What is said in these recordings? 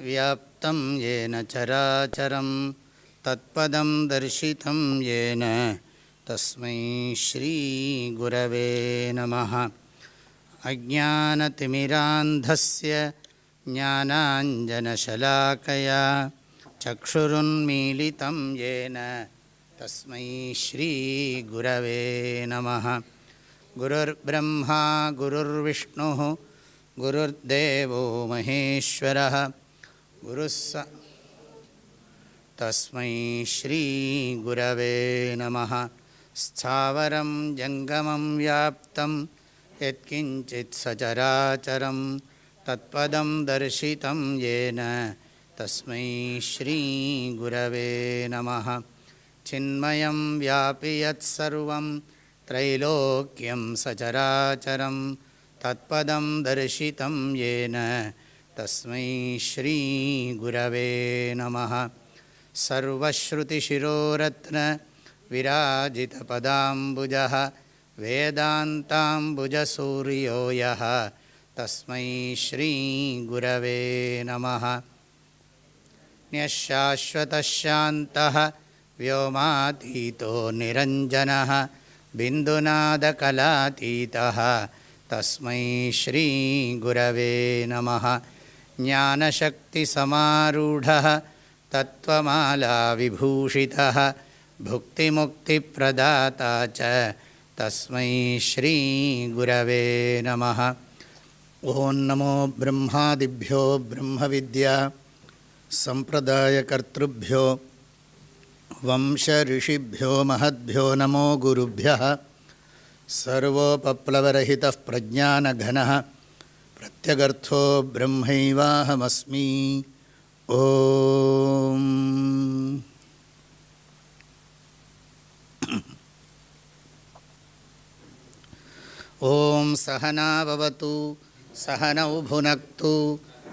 व्याप्तं येन चराचरं तत्पदं दर्शितं येन। तस्मै श्रीगुरवे नमः। अज्ञानतिमिरान्धस्य ज्ञानाञ्जनशलाकया चक्षुरुन्मीलितं येन तस्मै श्रीगुरवे नमः। गुरुर्ब्रह्मा गुरुर्विष्णुः गुरुर्देवो महेश्वरः। गुरुः स तस्मै श्रीगुरवे नमः। स्थावरं जङ्गमं व्याप्तं यत्किञ्चित् सचराचरं तत्पदं दर्शितं येन। तस्मै श्रीगुरवे नमः चिन्मयं व्यापि यत्सर्वं त्रैलोक्यं सचराचरं तत्पदं दर्शितं येन तस्मै श्रीगुरवे नमः। सर्वश्रुतिशिरोरत्नविराजितपदाम्बुजः वेदान्ताम्बुजसूर्यो यः तस्मै श्रीगुरवे नमः। न्यशाश्वतशान्तः व्योमातीतो निरञ्जनः, बिन्दुनादकलातीतः। तस्मै श्रीगुरवे नमः। ज्ञानशक्तिसमारूढः, तत्त्वमालाविभूषितः, भुक्तिमुक्तिप्रदाता च। तस्मै श्रीगुरवे नमः। ॐ नमो ब्रह्मादिभ्यो ब्रह्मविद्या, सम्प्रदायकर्तृभ्यो वंशऋषिभ्यो महद्भ्यो नमो गुरुभ्यः। सर्वोपप्लवरहितः प्रज्ञानघनः। प्रत्यगर्थो ब्रह्मैवाहमस्मि। ॐ। ॐ सहनाववतु सहनौ भुनक्तु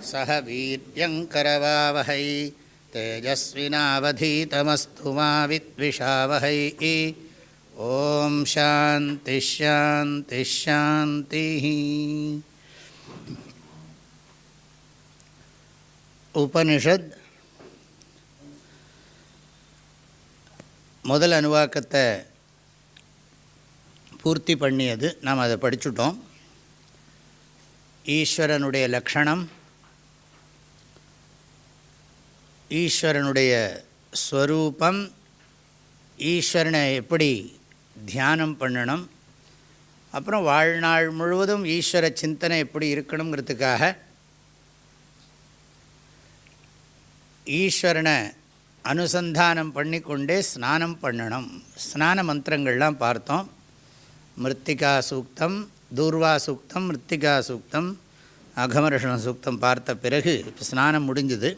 सह वीर्यङ्करवावहै तेजस्विनावधीतमस्तु मा विद्विषावहै ॐ शान्तिश्शान्तिश्शान्तिः உபனிஷத் முதல் அணுவாக்கத்தை பூர்த்தி பண்ணியது நாம் அதை படிச்சுட்டோம் ஈஸ்வரனுடைய லக்ஷணம் ஈஸ்வரனுடைய ஸ்வரூபம் ஈஸ்வரனை எப்படி தியானம் பண்ணணும் அப்புறம் வாழ்நாள் முழுவதும் ஈஸ்வர சிந்தனை எப்படி இருக்கணுங்கிறதுக்காக ஈஸ்வரனை அனுசந்தானம் பண்ணி கொண்டே ஸ்நானம் பண்ணணும். ஸ்நான மந்திரங்கள்லாம் பார்த்தோம். மிருத்திகா சூக்தம் தூர்வா சூக்தம் மிருத்திகா சூக்தம் அகமர்ஷண சூக்தம் பார்த்த பிறகு இப்போ ஸ்நானம் முடிஞ்சுது.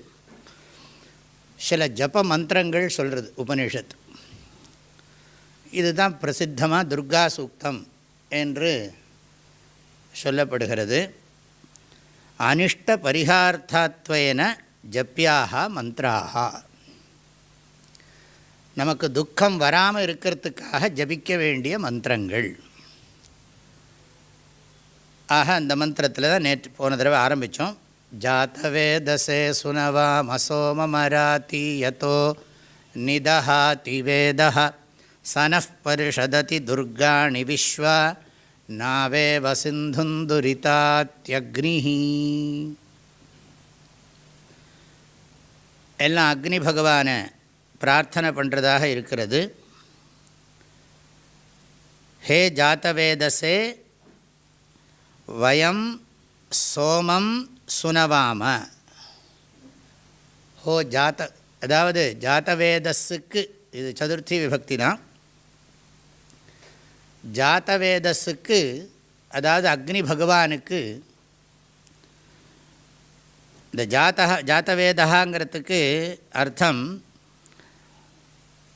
சில ஜப மந்திரங்கள் சொல்கிறது உபனிஷத் இதுதான் பிரசித்தமாக துர்கா சூக்தம் என்று சொல்லப்படுகிறது. அனிஷ்ட பரிகார்த்தாத்வேன ஜப்பியாக மந்திராக நமக்கு துக்கம் வராமல் இருக்கிறதுக்காக ஜபிக்க வேண்டிய மந்திரங்கள். ஆக அந்த மந்திரத்தில் தான் நேற்று போன தடவை ஆரம்பித்தோம் ஜாத்தவேதசே சுனவா மசோமராதி யதோ நிதஹாதி வேத சனஃப் பரிஷததி துர்காணி விஸ்வா நாவே வசிந்துந்துரிதாத்யக்னிஹி எல்லாம் அக்னி பகவானை பிரார்த்தனை பண்ணுறதாக இருக்கிறது. ஹே ஜாத்தவேதசே வயம் சோமம் சுனவாம. ஹோ ஜாத அதாவது ஜாத்தவேதஸுக்கு இது சதுர்த்தி விபக்தி தான் ஜாத்தவேதஸுக்கு அதாவது அக்னி பகவானுக்கு இந்த ஜாத்தா ஜாத்தவேதாங்கிறதுக்கு அர்த்தம்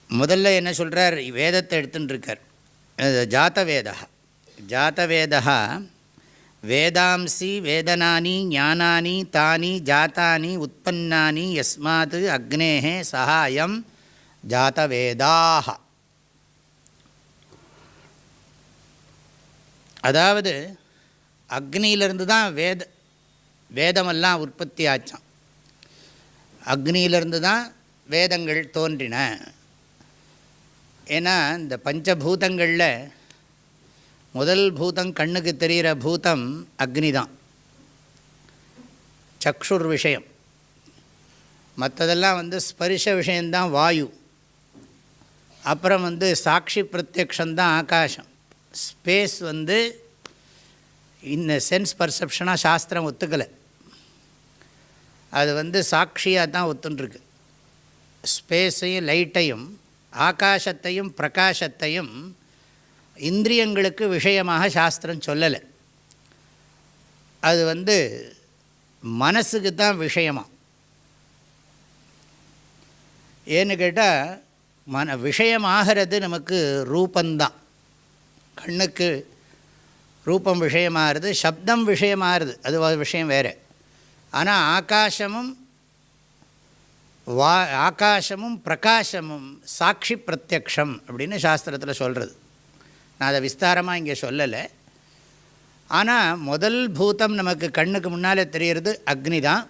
முதல்ல என்ன சொல்கிறார் வேதத்தை எடுத்துட்டுருக்கார் ஜாத்தவேதா ஜாத்தவேதா வேதாம்சி வேதனானி ஞானானி தானி ஜாத்தானி உற்பத்தானி யஸ்மாத் அக்னேகே சகாயம் ஜாத்தவேதாக அதாவது அக்னியிலிருந்து தான் வேத வேதமெல்லாம் உற்பத்தி ஆச்சான் அக்னியிலிருந்து தான் வேதங்கள் தோன்றின. ஏன்னா இந்த பஞ்சபூதங்களில் முதல் பூதம் கண்ணுக்கு தெரிகிற பூதம் அக்னி தான் சக்ஷுர் விஷயம். மற்றதெல்லாம் வந்து ஸ்பரிச விஷயந்தான் வாயு. அப்புறம் வந்து சாட்சி பிரத்யக்ஷந்தான் ஆகாசம். ஸ்பேஸ் வந்து இந்த சென்ஸ் பர்செப்ஷனாக சாஸ்திரம் ஒத்துக்கலை. அது வந்து சாட்சியாக தான் ஒத்துன்ருக்கு. ஸ்பேஸையும் லைட்டையும் ஆகாசத்தையும் பிரகாசத்தையும் இந்திரியங்களுக்கு விஷயமாக சாஸ்திரம் சொல்லலை. அது வந்து மனசுக்கு தான் விஷயமாக ஏன்னு கேட்டால் மன விஷயமாகிறது நமக்கு ரூபந்தான். கண்ணுக்கு ரூபம் விஷயமாகிறது சப்தம் விஷயமாகிறது அது விஷயம் வேறு. ஆனால் ஆகாசமும் வா ஆகாசமும் பிரகாசமும் சாட்சி பிரத்யக்ஷம் அப்படின்னு சாஸ்திரத்தில் சொல்கிறது நான் அதை விஸ்தாரமாக இங்கே சொல்லலை. ஆனால் முதல் பூதம் நமக்கு கண்ணுக்கு முன்னால் தெரிகிறது அக்னி தான்.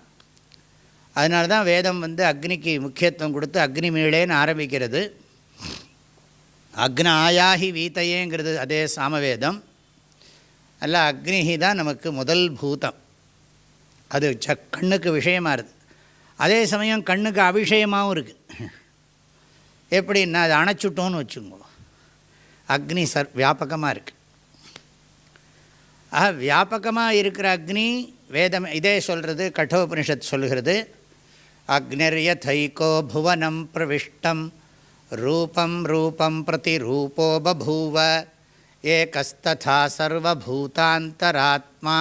அதனால தான் வேதம் வந்து அக்னிக்கு முக்கியத்துவம் கொடுத்து அக்னி மீளேன்னு ஆரம்பிக்கிறது. அக்ன ஆயாகி வீத்தையேங்கிறது அதே சாமவேதம். அல்ல அக்னிஹி தான் நமக்கு முதல் பூதம். அது ச கண்ணுக்கு விஷயமாக இருக்குது அதே சமயம் கண்ணுக்கு அபிஷயமாகவும் இருக்குது எப்படின்னா அது அணைச்சுட்டோன்னு வச்சுக்கோ அக்னி சர் வியாபகமாக இருக்குது ஆக வியாபகமாக இருக்கிற அக்னி வேதம் இதே சொல்கிறது கட்டோபனிஷத் சொல்கிறது. அக்னிர்யதைகோ புவனம் பிரவிஷ்டம் ரூபம் ரூபம் பிரதி ரூபோ பபூவ ஏகஸ்ததா சர்வபூதாந்தராத்மா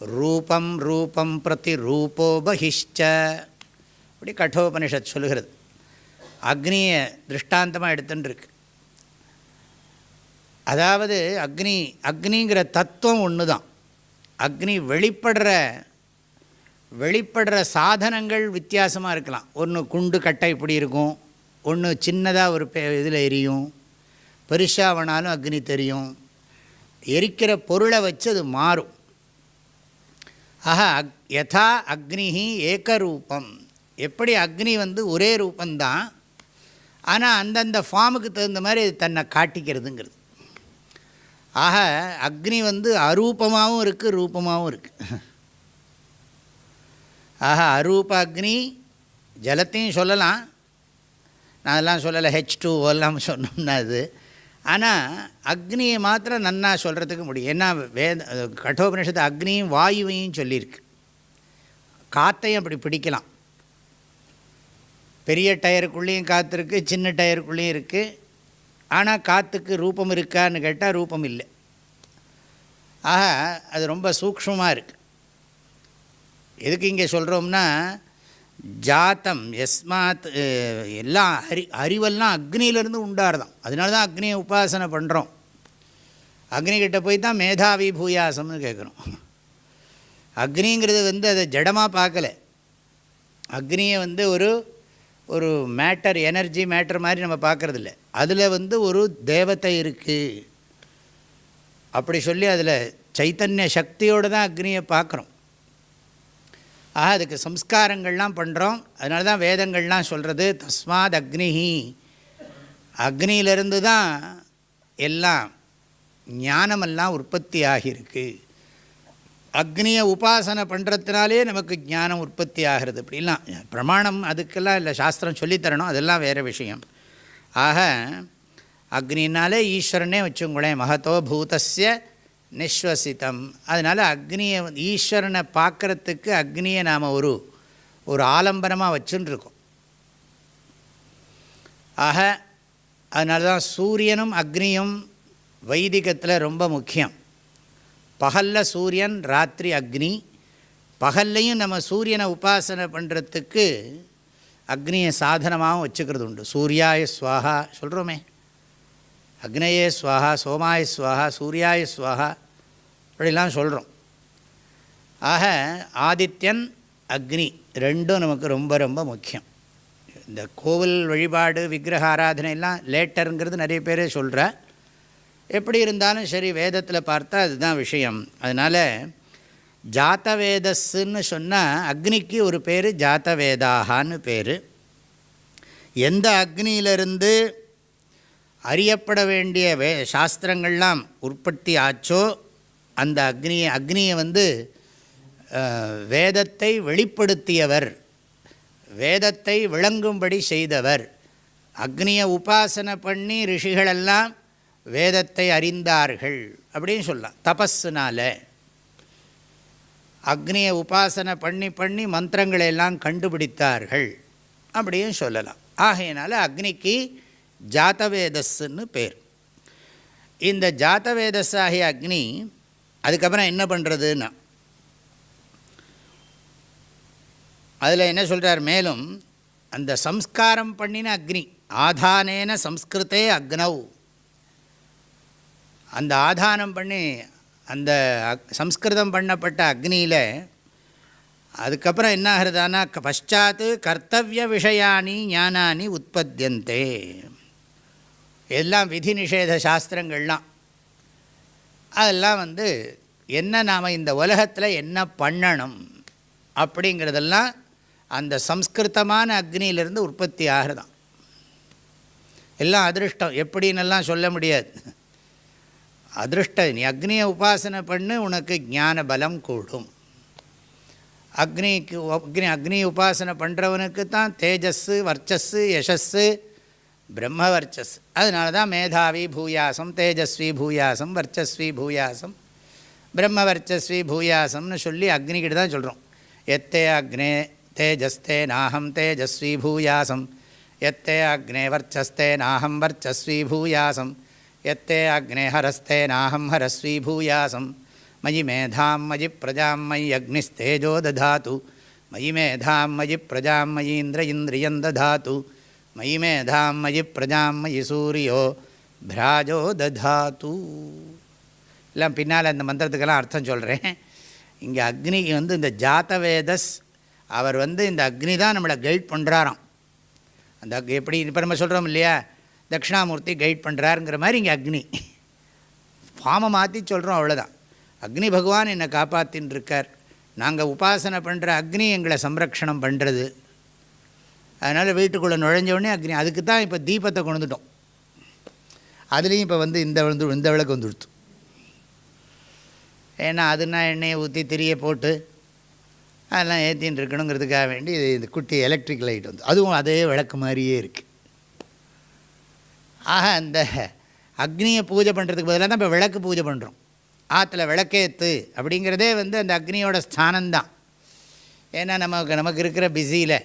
ரூபம் ரூபம் பிரதி ரூபோ பகிஷ்ச. இப்படி கட்டோபனிஷத் சொல்கிறது. அக்னியை திருஷ்டாந்தமாக எடுத்துட்டுருக்கு அதாவது அக்னி அக்னிங்கிற தத்துவம் ஒன்று தான் அக்னி வெளிப்படுற வெளிப்படுற சாதனங்கள் வித்தியாசமாக இருக்கலாம். ஒன்று குண்டு கட்டை இப்படி இருக்கும் ஒன்று சின்னதாக ஒரு இதில் எரியும். பெருசாக வேணாலும் அக்னி தெரியும். எரிக்கிற பொருளை வச்சு அது மாறும். ஆக அக் யதா அக்னி ஏகரூபம். எப்படி அக்னி வந்து ஒரே ரூபந்தான் ஆனால் அந்தந்த ஃபார்முக்கு தகுந்த மாதிரி தன்னை காட்டிக்கிறதுங்கிறது. ஆக அக்னி வந்து அரூபமாகவும் இருக்குது ரூபமாகவும் இருக்குது ஆக அரூப அக்னி ஜலத்தையும் சொல்லலாம். நான் அதெல்லாம் சொல்லலை ஹெச் டூ எல்லாம் சொன்னோம்னா அது. ஆனால் அக்னியை மாத்திரம் நன்னா சொல்கிறதுக்கு முடியும். ஏன்னா வேத கட்டோபனிஷத்து அக்னியும் வாயுவையும் சொல்லியிருக்கு. காற்றையும் அப்படி பிடிக்கலாம். பெரிய டயருக்குள்ளேயும் காற்று இருக்குது சின்ன டயருக்குள்ளேயும் இருக்குது ஆனால் காற்றுக்கு ரூபம் இருக்கான்னு கேட்டால் ரூபம் இல்லை. ஆக அது ரொம்ப சூக்ஷமாக இருக்குது எதுக்கு இங்கே சொல்கிறோம்னா ஜாத்தம் எஸ்மாத் எல்லாம் அறி அறிவெல்லாம் அக்னியிலேருந்து உண்டாருதான் அதனால தான் அக்னியை உபாசனை பண்ணுறோம் அக்னிகிட்ட போய் தான் மேதாவி பூயாசம்னு கேட்குறோம் அக்னிங்கிறது வந்து அதை ஜடமாக பார்க்கல. அக்னியை வந்து ஒரு ஒரு மேட்டர் எனர்ஜி மேட்டர் மாதிரி நம்ம பார்க்குறதில்ல. அதில் வந்து ஒரு தேவத்தை இருக்குது அப்படி சொல்லி அதில் சைத்தன்ய சக்தியோடு தான் அக்னியை பார்க்குறோம். ஆக அதுக்கு சம்ஸ்காரங்கள்லாம் பண்ணுறோம் அதனால தான் வேதங்கள்லாம் சொல்கிறது தஸ்மாத் அக்னிஹி. அக்னியிலிருந்து தான் எல்லாம் ஞானமெல்லாம் உற்பத்தி ஆகியிருக்கு அக்னியை உபாசனை பண்ணுறதுனாலே நமக்கு ஞானம் உற்பத்தி ஆகிறது. இப்படிலாம் பிரமாணம் அதுக்கெல்லாம் இல்லை சாஸ்திரம் சொல்லித்தரணும் அதெல்லாம் வேறு விஷயம். ஆக அக்னினாலே ஈஸ்வரனே வச்சுங்களேன் மகத்தோ பூதஸ்ய நிஸ்வசித்தம் அதனால் அக்னியை ஈஸ்வரனை பார்க்குறதுக்கு அக்னியை நாம் ஒரு ஒரு ஆலம்பரமாக வச்சுருக்கோம். ஆக அதனால தான் சூரியனும் அக்னியும் வைதிகத்தில் ரொம்ப முக்கியம். பகலில் சூரியன் ராத்திரி அக்னி. பகல்லையும் நம்ம சூரியனை உபாசனை பண்ணுறதுக்கு அக்னியை சாதனமாகவும் வச்சுக்கிறது உண்டு. சூர்யாய ஸ்வாகா சொல்கிறோமே அக்னயே ஸ்வாகா சோமாய ஸ்வாகா சூர்யாய ஸ்வாகா இப்படிலாம் சொல்கிறோம் ஆக ஆதித்யன் அக்னி ரெண்டும் நமக்கு ரொம்ப ரொம்ப முக்கியம். இந்த கோவில் வழிபாடு விக்கிரக ஆராதனை எல்லாம் லேட்டருங்கிறது நிறைய பேரே சொல்கிற எப்படி இருந்தாலும் சரி வேதத்தில் பார்த்தா அதுதான் விஷயம். அதனால் ஜாத்தவேதஸ்ன்னு சொன்னால் அக்னிக்கு ஒரு பேர் ஜாத்தவேதாகான்னு பேர். எந்த அக்னியிலிருந்து அறியப்பட வேண்டிய வே சாஸ்திரங்கள்லாம் உற்பத்தி ஆச்சோ அந்த அக்னியை அக்னியை வந்து வேதத்தை வெளிப்படுத்தியவர் வேதத்தை விளங்கும்படி செய்தவர். அக்னியை உபாசனை பண்ணி ரிஷிகளெல்லாம் வேதத்தை அறிந்தார்கள் அப்படின்னு சொல்லலாம். தபஸ்னால் அக்னியை உபாசனை பண்ணி பண்ணி மந்திரங்களை எல்லாம் கண்டுபிடித்தார்கள் அப்படியும் சொல்லலாம். ஆகையினால அக்னிக்கு ஜாத்தவேதஸ்ன்னு பேர். இந்த ஜாத்தவேதஸ் ஆகிய அக்னி அதுக்கப்புறம் என்ன பண்ணுறதுன்னா அதில் என்ன சொல்கிறார் மேலும் அந்த சம்ஸ்காரம் பண்ணின அக்னி ஆதானேன சம்ஸ்கிருதே அக்னௌ. அந்த ஆதானம் பண்ணி அந்த அக்- சம்ஸ்கிருதம் பண்ணப்பட்ட அக்னியில் அதுக்கப்புறம் என்ன ஆகிறதானா க- கர்த்தவிய விஷயானி ஞானானி உற்பத்தியந்தே. எல்லாம் விதி நிஷேத சாஸ்திரங்கள்லாம். அதெல்லாம் வந்து என்ன நாம் இந்த உலகத்தில் என்ன பண்ணணும் அப்படிங்கிறதெல்லாம் அந்த சம்ஸ்கிருதமான அக்னியிலிருந்து உற்பத்தி ஆகிறதாம். எல்லாம் அதிருஷ்டம் எப்படின்னெல்லாம் சொல்ல முடியாது. அதிருஷ்ட. நீ அக்னியை உபாசனை பண்ணு உனக்கு ஞான பலம் கூடும். அக்னிக்கு அக்னி அக்னி உபாசனை பண்ணுறவனுக்கு தான் தேஜஸ்ஸு வர்ச்சஸ்ஸு யசஸ்ஸு பிரம்ம வர்ச்சஸ் அதனால தான் மேதாவி பூயாசம் தேஜஸ்வி பூயாசம் வர்ச்சஸ்வி பூயாசம் பிரம்ம வர்ச்சஸ்வி பூயாசம்னு சொல்லி அக்னிக்கிட்ட தான் சொல்கிறோம் எத்தே அக்னே தேஜஸ்தே நாகம் தேஜஸ்வி பூயாசம். எத்தே அக்னே வர்ச்சஸ்தே நாகம் வர்ச்சஸ்வி பூயாசம். எத்தே அக்னே ஹரஸ்தே நாஹம் ஹரஸ்வி பூயாசம் மயி மேதாம் மயி பிரஜாம் மயி அக்னிஸ்தேஜோ ததாத்து மயி மேதாம் மயி பிரஜாம் மயி இந்திர இந்திரியம் ததாத்து மயி மேதாம் மயி பிரஜாம் மயி சூரியோ பிராஜோ ததாத்து எல்லாம் பின்னால் அந்த மந்திரத்துக்கெல்லாம் அர்த்தம் சொல்கிறேன் இங்கே அக்னிக்கு வந்து இந்த ஜாத்தவேதஸ் அவர் வந்து இந்த அக்னி தான் நம்மளை கைட் பண்ணுறாராம் அந்த அக்- எப்படி இப்போ நம்ம சொல்கிறோம் இல்லையா? தட்சிணாமூர்த்தி கைட் பண்ணுறாருங்கிற மாதிரி இங்கே அக்னி. ஃபார்மை மாற்றி சொல்கிறோம் அவ்வளோதான் அக்னி பகவான் என்னை காப்பாற்றின்னு இருக்கார் நாங்கள் உபாசனை பண்ணுற அக்னி எங்களை சம்ரக்ஷணம் பண்ணுறது அதனால் வீட்டுக்குள்ளே நுழைஞ்சவுடனே அக்னி அதுக்கு தான் இப்போ தீபத்தை கொண்டுட்டோம். அதுலேயும் இப்போ வந்து இந்த வந்து இந்த விளக்கு வந்துடுத்து ஏன்னா அதுனா எண்ணெயை ஊற்றி திரிய போட்டு அதெல்லாம் ஏற்றின்னு இருக்கணுங்கிறதுக்காக வேண்டி இது இந்த குட்டி எலக்ட்ரிக் லைட் வந்து அதுவும் அதே விளக்கு மாதிரியே இருக்குது ஆக அந்த அக்னியை பூஜை பண்ணுறதுக்கு பதிலாக தான் இப்போ விளக்கு பூஜை பண்ணுறோம் ஆற்றுல விளக்கேத்து அப்படிங்கிறதே வந்து அந்த அக்னியோட ஸ்தானந்தான் ஏன்னா நமக்கு நமக்கு இருக்கிற பிஸியில்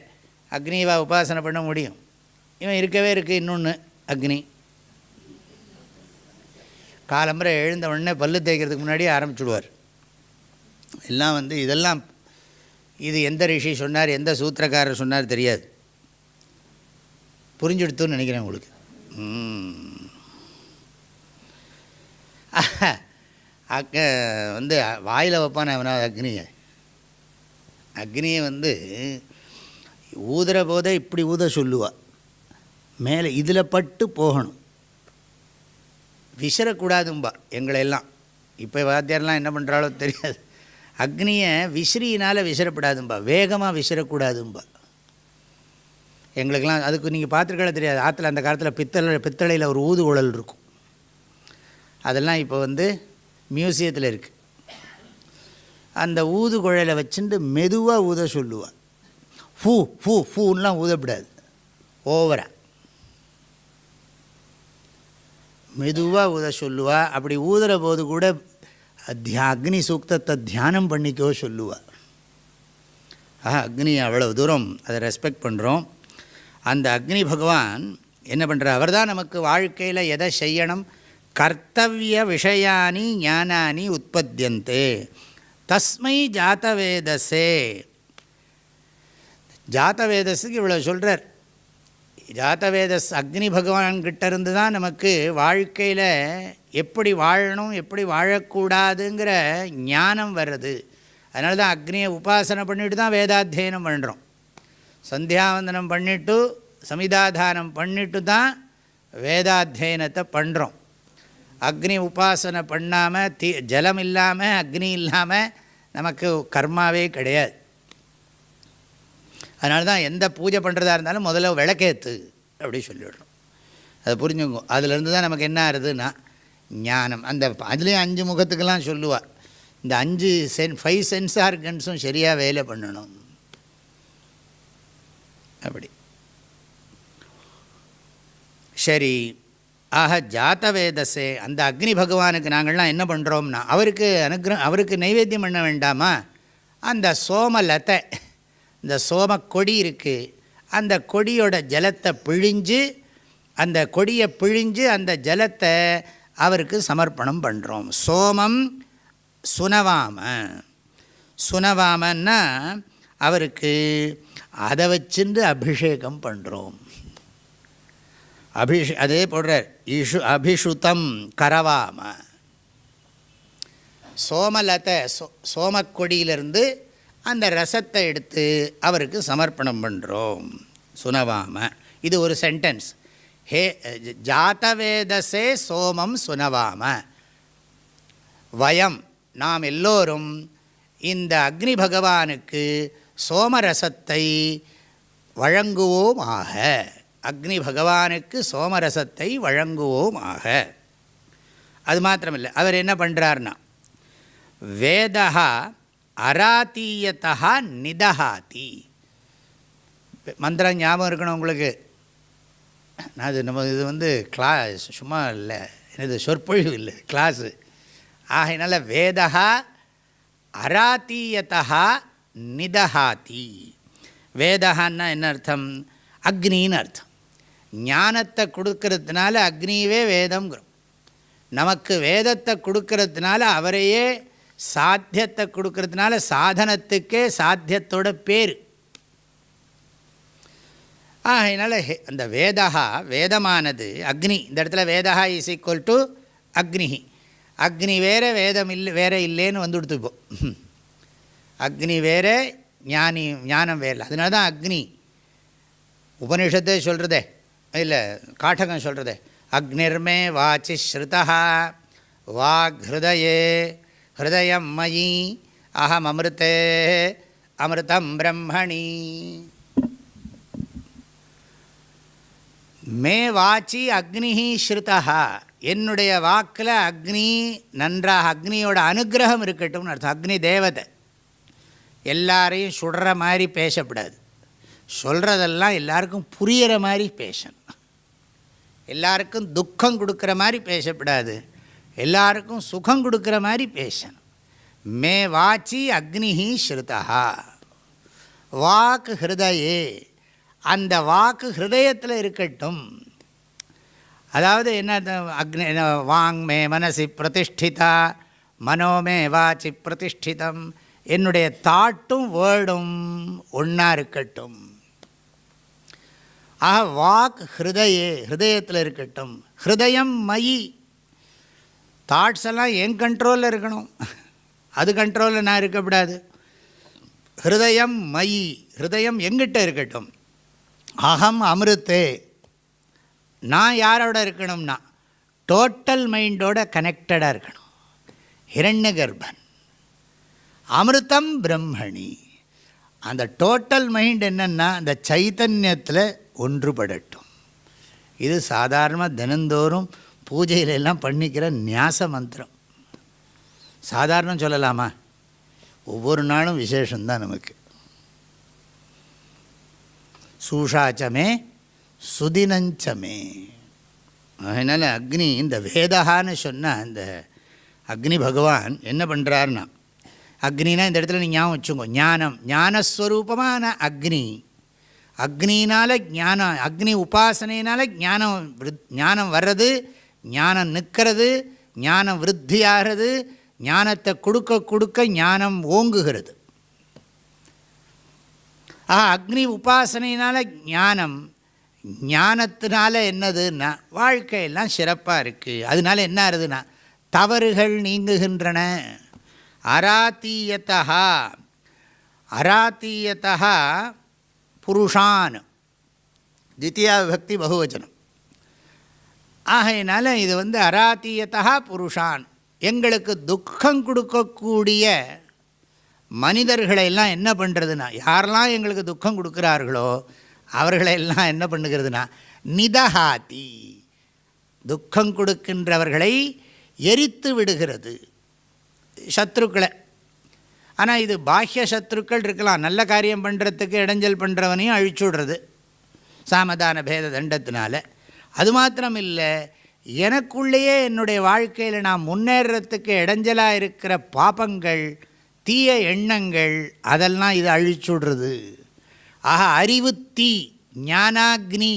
அக்னிவா உபாசனை பண்ண முடியும். இவன் இருக்கவே இருக்குது இன்னொன்று அக்னி. காலம்புரை எழுந்த உடனே பல்லு தேய்க்கிறதுக்கு முன்னாடியே ஆரம்பிச்சுடுவார். எல்லாம் வந்து இதெல்லாம் இது எந்த ரிஷி சொன்னார் எந்த சூத்திரக்காரர் சொன்னார் தெரியாது. புரிஞ்சுடுத்துன்னு நினைக்கிறேன் உங்களுக்கு. அக்க வந்து வாயில் வைப்பான அவனா அக்னியை? அக்னியை வந்து ஊதுற போதே இப்படி ஊத சொல்லுவா. மேலே இதில் பட்டு போகணும். விசிறக்கூடாதும்பா எங்களை எல்லாம் இப்போ வாத்தியாரெலாம் என்ன பண்ணுறாலோ தெரியாது. அக்னியை விசிறியினால் விசிறப்படாதும்பா. வேகமாக விசிறக்கூடாதும்பா. எங்களுக்கெல்லாம் அதுக்கு நீங்கள் பார்த்துருக்கல தெரியாது. ஆற்றுல அந்த காலத்தில் பித்தளை பித்தளையில் ஒரு ஊதுகுழல் இருக்கும். அதெல்லாம் இப்போ வந்து மியூசியத்தில் இருக்குது அந்த ஊது குழலை வச்சுட்டு மெதுவாக ஊத சொல்லுவாள் ஃபூ ஃபூ ஃபூன்னெலாம் ஊதப்படாது. ஓவராக மெதுவாக ஊத சொல்லுவா. அப்படி ஊதுற போது கூட தியா அக்னி சூக்தத்தை தியானம் பண்ணிக்கோ சொல்லுவா. ஆஹா அக்னி அவ்வளோ தூரம் அதை ரெஸ்பெக்ட் பண்ணுறோம் அந்த அக்னி பகவான் என்ன பண்ணுறார் அவர் தான் நமக்கு வாழ்க்கையில் எதை செய்யணும்? கர்த்தவிய விஷயானி ஞானானி உற்பத்தியந்தே. தஸ்மை ஜாத்தவேதசே ஜாத்தவேதஸுக்கு இவ்வளோ சொல்கிறார் ஜாத்தவேதஸ் அக்னி பகவான்கிட்டேருந்து தான் நமக்கு வாழ்க்கையில் எப்படி வாழணும் எப்படி வாழக்கூடாதுங்கிற ஞானம் வர்றது. அதனால தான் அக்னியை உபாசனை பண்ணிட்டு தான் வேதாத்தியனம் பண்ணுறோம் சந்தியாவந்தனம் பண்ணிவிட்டு சமிதாதானம் பண்ணிட்டு தான் வேதாத்தியனத்தை பண்ணுறோம் அக்னி உபாசனை பண்ணாமல் தீ ஜலம் இல்லாமல் அக்னி இல்லாமல் நமக்கு கர்மாவே கிடையாது. அதனால தான் எந்த பூஜை பண்ணுறதா இருந்தாலும் முதல்ல விளக்கேற்று அப்படி சொல்லிவிடுறோம் அதை புரிஞ்சுங்க அதுலேருந்து தான் நமக்கு என்ன ஆகுதுன்னா ஞானம். அந்த அதுலேயும் அஞ்சு முகத்துக்கெல்லாம் சொல்லுவாள் இந்த அஞ்சு சென் ஃபைவ் சென்ஸ் ஆர்கன்ஸும் சரியாக வேலை பண்ணணும். அப்படி. சரி ஆக ஜாத்தவேதஸே அந்த அக்னி பகவானுக்கு நாங்கள்லாம் என்ன பண்ணுறோம்னா அவருக்கு அனுகிரகம் அவருக்கு நைவேத்தியம் பண்ண வேண்டாமா? அந்த சோமலத்தை இந்த சோம கொடி இருக்குது அந்த கொடியோட ஜலத்தை பிழிஞ்சு அந்த கொடியை பிழிஞ்சு அந்த ஜலத்தை அவருக்கு சமர்ப்பணம் பண்ணுறோம் சோமம் சுனவாம. சுனவாமன்னா அவருக்கு அதை வச்சுட்டு அபிஷேகம் பண்ணுறோம் அபிஷ அதே போடுறார் இஷு அபிஷுதம் கரவாம. சோமலத்தை சோ சோமக்கொடியிலிருந்து அந்த ரசத்தை எடுத்து அவருக்கு சமர்ப்பணம் பண்ணுறோம் சுனவாம. இது ஒரு சென்டென்ஸ் ஹே ஜாத்தவேதசே சோமம் சுனவாம. வயம் நாம் எல்லோரும் இந்த அக்னி பகவானுக்கு சோமரசத்தை வழங்குவோமாக. அக்னி பகவானுக்கு சோமரசத்தை வழங்குவோமாக. அது மாத்திரமில்லை. அவர் என்ன பண்ணுறார்னா வேதா அராத்தீயத்தா நிதஹாதி. மந்திரம் ஞாபகம் இருக்கணும் உங்களுக்கு? நான் அது நம்ம இது வந்து கிளாஸ் சும்மா இல்லை. இது சொற்பொழிவு இல்லை கிளாஸு ஆகையினால வேதா அராத்தீயத்தா நிதஹாதி. வேதஹான்னா என்ன அர்த்தம்? அக்னின்னு அர்த்தம். ஞானத்தை கொடுக்கறதுனால அக்னியவே வேதம்ங்கிறோம். நமக்கு வேதத்தை கொடுக்கறதுனால அவரையே சாத்தியத்தை கொடுக்கறதுனால சாதனத்துக்கே சாத்தியத்தோட பேர். அதனால் அந்த வேதா வேதமானது அக்னி இந்த இடத்துல வேதா இஸ் ஈக்குவல் டு அக்னி அக்னி வேறு வேதம் இல்லை வேறு இல்லைன்னு வந்து கொடுத்துப்போம் அக்னி வேறு ஞானி ஞானம் வேறு அதனால தான் அக்னி. உபனிஷத்தே சொல்கிறதே இல்லை காட்டகம் சொல்கிறதே அக்னிர்மே வாச்சி ஸ்ருதா வாக் ஹிருதயே ஹிருதயம் மயி அகம் அமிர்தே அமிர்தம் பிரம்மணி. மே வாச்சி அக்னிஹி ஸ்ருதா. என்னுடைய வாக்கில் அக்னி நன்றாக அக்னியோட அனுகிரகம் இருக்கட்டும்னு அர்த்தம். அக்னி தேவதை. எல்லாரையும் சுடுற மாதிரி பேசக்கூடாது சொல்கிறதெல்லாம் எல்லாருக்கும் புரிகிற மாதிரி பேசணும். எல்லாருக்கும் துக்கம் கொடுக்குற மாதிரி பேசக்கூடாது எல்லாருக்கும் சுகம் கொடுக்குற மாதிரி பேசணும். மே வாச்சி அக்னி ஸ்ருதா வாக்கு ஹிருதயே. அந்த வாக்கு ஹிருதயத்தில் இருக்கட்டும். அதாவது என்ன அக்னி வாங் மே மனசி பிரதிஷ்டிதா. மனோமே வாச்சி பிரதிஷ்டிதம். என்னுடைய தாட்டும் வேர்டும் ஒன்றா இருக்கட்டும். ஆக வாக் ஹிருதயே ஹிருதயத்தில் இருக்கட்டும். ஹிருதயம் மயி. தாட்ஸ் எல்லாம் என் கண்ட்ரோலில் இருக்கணும். அது கண்ட்ரோலில் நான் இருக்கக்கூடாது ஹிருதயம் மயி. ஹிருதயம் எங்கிட்ட இருக்கட்டும். அகம் அமிர்தே. நான் யாரோட இருக்கணும்னா டோட்டல் மைண்டோட கனெக்டடாக இருக்கணும். ஹிரண்ய கர்ப்பன் அமிர்தம் பிரம்மணி. அந்த டோட்டல் மைண்ட் என்னென்னா அந்த சைத்தன்யத்தில் ஒன்றுபடட்டும். இது சாதாரணமாக தினந்தோறும் பூஜையில எல்லாம் பண்ணிக்கிற நியாச மந்திரம். சாதாரணம் சொல்லலாமா? ஒவ்வொரு நாளும் விசேஷந்தான் நமக்கு. சூஷாச்சமே சுதினஞ்சமே. அதனால் அக்னி இந்த வேதகான்னு சொன்னால் இந்த அக்னி பகவான் என்ன பண்ணுறாருன்னா அக்னினா இந்த இடத்துல நீ ஞாபகம் வச்சுக்கோ ஞானம். ஞானஸ்வரூபமான அக்னி. அக்னினால் ஞானம் அக்னி உபாசனையினால் ஞானம் ஞானம் வர்றது ஞானம் நிற்கிறது ஞானம் விருத்தியாகிறது ஞானத்தை கொடுக்க கொடுக்க ஞானம் ஓங்குகிறது. ஆ அக்னி உபாசனையினால் ஞானம். ஞானத்தினால என்னதுன்னா வாழ்க்கையெல்லாம் சிறப்பாக இருக்குது அதனால என்ன ஆகுதுன்னா தவறுகள் நீங்குகின்றன. அராத்தீயத்தா அராத்தீயத்தா புருஷான். தித்தியா விபக்தி பகுவச்சனம். ஆகையினால இது வந்து அராத்தீயத்தா புருஷான். எங்களுக்கு துக்கம் கொடுக்கக்கூடிய மனிதர்களை எல்லாம் என்ன பண்ணுறதுனா யாரெல்லாம் எங்களுக்கு துக்கம் கொடுக்குறார்களோ அவர்களை எல்லாம் என்ன பண்ணுகிறதுனா நிதஹாத்தி துக்கம் கொடுக்கின்றவர்களை எரித்து விடுகிறது. சத்ருக்களை. ஆனால் இது பாஹ்ய சத்ருக்கள் இருக்கலாம். நல்ல காரியம் பண்ணுறதுக்கு இடைஞ்சல் பண்ணுறவனையும் அழிச்சு விடுறது. சாமதான பேத தண்டத்தினால. அது மாத்திரம் இல்லை எனக்குள்ளேயே என்னுடைய வாழ்க்கையில் நான் முன்னேறத்துக்கு இடைஞ்சலாக இருக்கிற பாபங்கள் தீய எண்ணங்கள் அதெல்லாம் இது அழிச்சுடுறது ஆக அறிவு தீ ஞானாக்னி.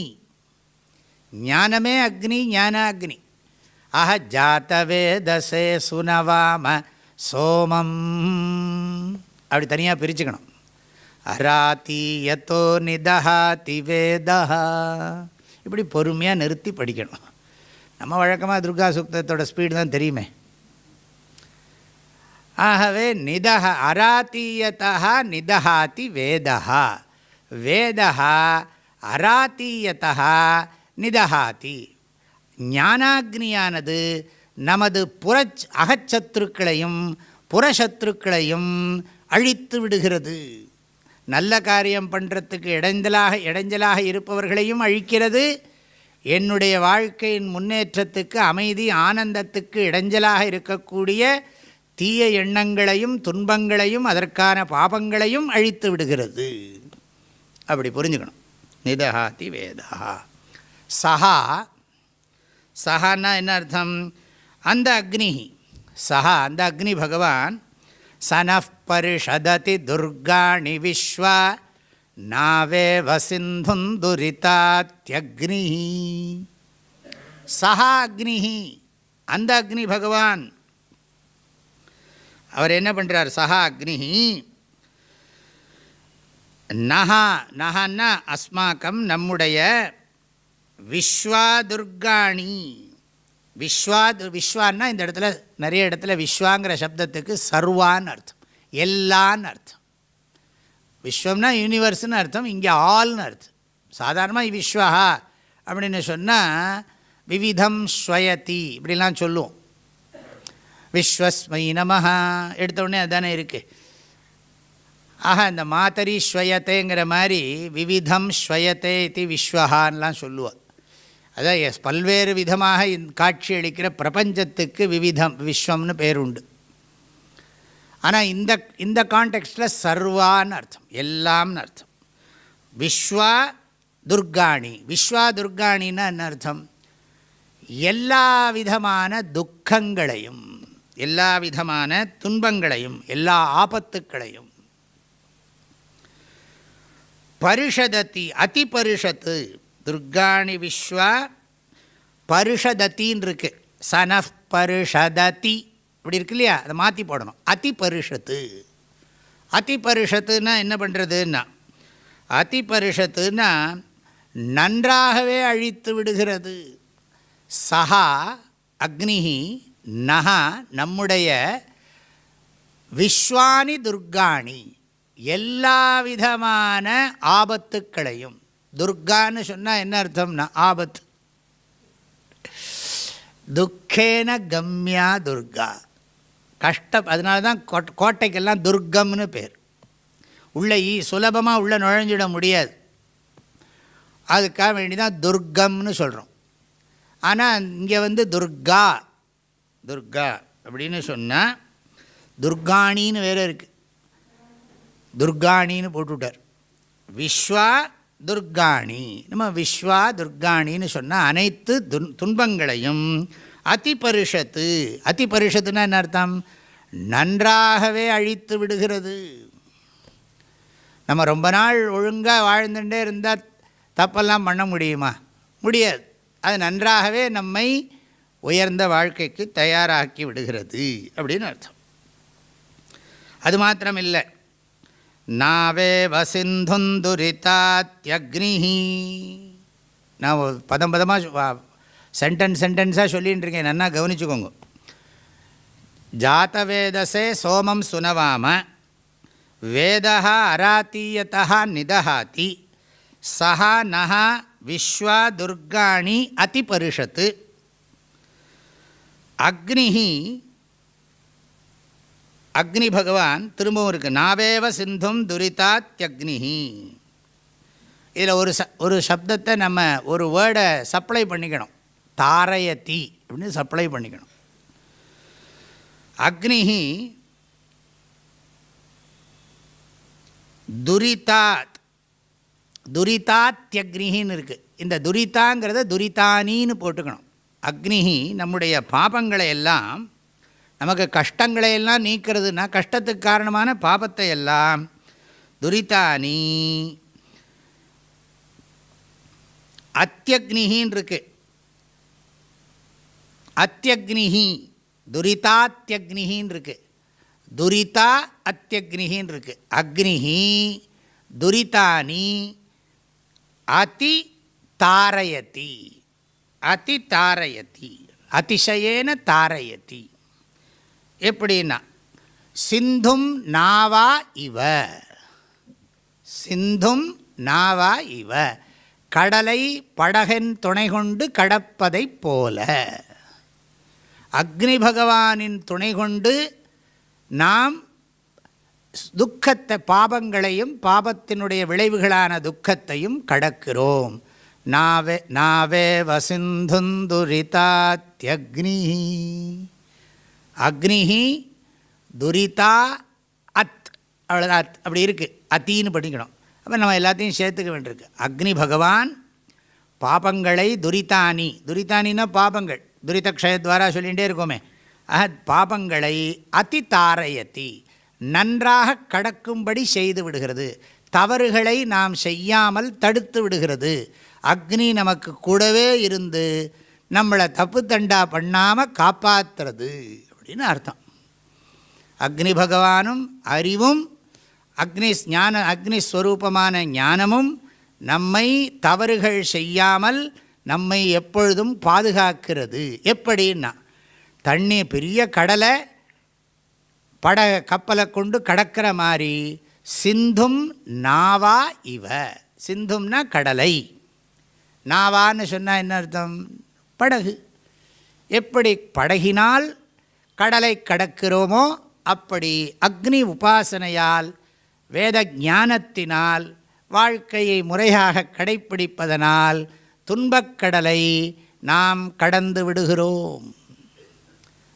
ஞானமே அக்னி ஞானாக்னி. ஆக ஜாத்தவேதசே சுனவாம சோமம். அப்படி தனியாக பிரிச்சுக்கணும். அராத்தி யத்தோ நிதஹாதி வேதா இப்படி பொறுமையாக நிறுத்தி படிக்கணும். நம்ம வழக்கமாக துர்கா சுக்தத்தோட ஸ்பீடு தான் தெரியுமே. ஆகவே நிதஹ அராத்தீயத்தா நிதஹாதி வேதா வேதா அராத்தீயத்தா நிதஹாதி. ஞானாக்னியானது நமது புறச் அகச்சத்துருக்களையும் புறசத்ருக்களையும் அழித்து விடுகிறது. நல்ல காரியம் பண்ணுறதுக்கு இடைஞ்சலாக இடைஞ்சலாக இருப்பவர்களையும் அழிக்கிறது. என்னுடைய வாழ்க்கையின் முன்னேற்றத்துக்கு அமைதி ஆனந்தத்துக்கு இடைஞ்சலாக இருக்கக்கூடிய தீய எண்ணங்களையும் துன்பங்களையும் அதற்கான பாபங்களையும் அழித்து விடுகிறது. அப்படி புரிஞ்சுக்கணும். நிதஹாதி வேதா சஹா. சஹான்னா என்ன அர்த்தம்? அந்த அக்னி சஹா அந்த அக்னி பகவான் சனப்பரிஷததி துர்காணி விஸ்வா நாவே வசிந்துந்துரிதாத்யக்னி சஹா அக்னி அந்த அக்னி பகவான். அவர் என்ன பண்ணுறார் சஹா அக்னி. நஹா நஹன்னா அஸ்மாக்கம் நம்முடைய விஸ்வா துர்காணி. விஸ்வா விஸ்வான்னா இந்த இடத்துல நிறைய இடத்துல விஸ்வாங்கிற சப்தத்துக்கு சர்வான்னு அர்த்தம். எல்லான்னு அர்த்தம். விஸ்வம்னா யூனிவர்ஸ்னு அர்த்தம் இங்கே ஆல்னு அர்த்தம். சாதாரணமாக விஸ்வா அப்படின்னு சொன்னால் விவிதம் ஸ்வயதி இப்படிலாம் சொல்லுவோம். விஸ்வஸ்மை நமஹா எடுத்தோடனே அதுதானே இருக்குது ஆஹா இந்த மாத்தரி ஸ்வயத்தைங்கிற மாதிரி விவிதம் ஸ்வயத்தை இது விஸ்வஹான்லாம் சொல்லுவாள் அதான் எஸ் பல்வேறு விதமாக காட்சி அளிக்கிற பிரபஞ்சத்துக்கு விவிதம் விஸ்வம்னு பேருண்டு. ஆனால் இந்த இந்த கான்டெக்ஸ்டில் சர்வான்னு அர்த்தம் எல்லாம்னு அர்த்தம். விஸ்வா துர்காணி. விஸ்வா துர்காணின்னா என்ன அர்த்தம்? எல்லா விதமான துக்கங்களையும் எல்லா விதமான துன்பங்களையும் எல்லா ஆபத்துக்களையும். பரிஷதத்தி அதிபரிஷத்து துர்காணி விஸ்வா பருஷதத்தின்னு இருக்குது சனஃப் பரிஷததி இப்படி இருக்கு இல்லையா? அதை மாற்றி போடணும். அதி பருஷத்து அதி பருஷத்துன்னா என்ன பண்ணுறதுன்னா அதி பருஷத்துன்னா நன்றாகவே அழித்து விடுகிறது. சஹா அக்னிஹி நகா நம்முடைய விஸ்வானி துர்காணி. எல்லா விதமான ஆபத்துக்களையும் துர்கான்னு சொன்னால் என்ன அர்த்தம்னா ஆபத்து துக்கேன கம்யா துர்கா. கஷ்டம் அதனால தான் கோட் கோட்டைக்கெல்லாம் துர்க்கம்னு பேர். உள்ளே ஈ சுலபமாக உள்ளே நுழைஞ்சிட முடியாது. அதுக்காக வேண்டி தான் துர்க்கம்னு சொல்கிறோம் ஆனால் இங்கே வந்து துர்கா துர்கா அப்படின்னு சொன்னால் துர்காணின்னு வேறு இருக்குது துர்காணின்னு போட்டுவிட்டார் விஸ்வா துர்காணி. நம்ம விஸ்வா துர்காணின்னு சொன்னால் அனைத்து துன் துன்பங்களையும் அதிபரிஷத்து பரிஷத்து என்ன அர்த்தம்? நன்றாகவே அழித்து விடுகிறது. நம்ம ரொம்ப நாள் ஒழுங்காக வாழ்ந்துட்டே இருந்தால் தப்பெல்லாம் பண்ண முடியுமா? முடியாது. அது நன்றாகவே நம்மை உயர்ந்த வாழ்க்கைக்கு தயாராக்கி விடுகிறது அப்படின்னு அர்த்தம். அது மாத்திரம் இல்லை நாவே வசிந்துந்துரிதாத்யக்னி நான் பதம் பதமாக சென்டென்ஸ் சென்டென்ஸாக சொல்லின்னு இருக்கேன் நல்லா கவனிச்சுக்கோங்க. ஜாத்தவேதசே சோமம் சுனவாம வேதா அராத்தீயத்தா நிதஹாதி சஹா நஹா விஸ்வா துர்காணி அதிபரிஷத்து அக்னிஹி அக்னி பகவான் திரும்பவும் இருக்குது நாவேவ சிந்தும் துரிதாத்யக்னிஹி. இதில் ஒரு ச ஒரு சப்தத்தை நம்ம ஒரு வேர்டை சப்ளை பண்ணிக்கணும். தாரயதி அப்படின்னு சப்ளை பண்ணிக்கணும். அக்னிஹி துரிதாத் துரிதாத்யக்னிகின்னு இருக்குது இந்த துரிதாங்கிறத துரிதானின்னு போட்டுக்கணும். அக்னிஹி நம்முடைய பாபங்களை எல்லாம் நமக்கு கஷ்டங்களை எல்லாம் நீக்கிறதுனா கஷ்டத்துக்கு காரணமான பாபத்தை எல்லாம் துரிதானி. அத்தியக்னிகின்னு இருக்கு அத்தியக்னிகி துரிதாத்தியக்னிகின்னு இருக்கு துரிதா அத்தியக்னிகின்னு இருக்கு அக்னிகி துரிதானி அதி தாரயதி அதி தாரயதி அதிசயேன தாரயதி. எப்படின்னா சிந்தும் நாவா இவ. சிந்தும் நாவா இவ. கடலை படகன் துணை கொண்டு கடப்பதைப் போல. அக்னி பகவானின் துணை கொண்டு நாம் துக்கத்தை பாபங்களையும் பாபத்தினுடைய விளைவுகளான துக்கத்தையும் கடக்கிறோம். நாவே நாவே வசிந்துந்துரிதாத்யக்னி அக்னிஹி துரிதா அத். அவ்வளோதான் அத். அப்படி இருக்குது அத்தின்னு படிக்கணும் அப்போ நம்ம எல்லாத்தையும் சேர்த்துக்க வேண்டியிருக்கு. அக்னி பகவான் பாபங்களை துரிதானி. துரிதானின்னா பாபங்கள். துரித க்ஷயத்வாரா சொல்லிகிட்டே இருக்கோமே. ஆக பாபங்களை அதி தாரயத்தி நன்றாக கடக்கும்படி செய்து விடுகிறது. தவறுகளை நாம் செய்யாமல் தடுத்து விடுகிறது. அக்னி நமக்கு கூடவே இருந்து நம்மளை தப்பு தண்டா பண்ணாமல் காப்பாற்றுறது அப்படின்னு அர்த்தம். அக்னி பகவானும் அறிவும் அக்னி ஞான அக்னி ஸ்வரூபமான ஞானமும் நம்மை தவறுகள் செய்யாமல் நம்மை எப்பொழுதும் பாதுகாக்கிறது. எப்படின்னா தண்ணி பெரிய கடலை பட கப்பலை கொண்டு கடக்கிற மாதிரி சிந்தும் நாவா இவ. சிந்தும்னா கடலை. நாவான்னு சொன்னால் என்ன அர்த்தம்? படகு. எப்படி படகினால் கடலை கடக்கிறோமோ? அப்படி அக்னி உபாசனையால் வேத ஞானத்தினால் வாழ்க்கையை முறையாக கடைப்பிடிப்பதனால் துன்பக்கடலை நாம் கடந்து விடுகிறோம்.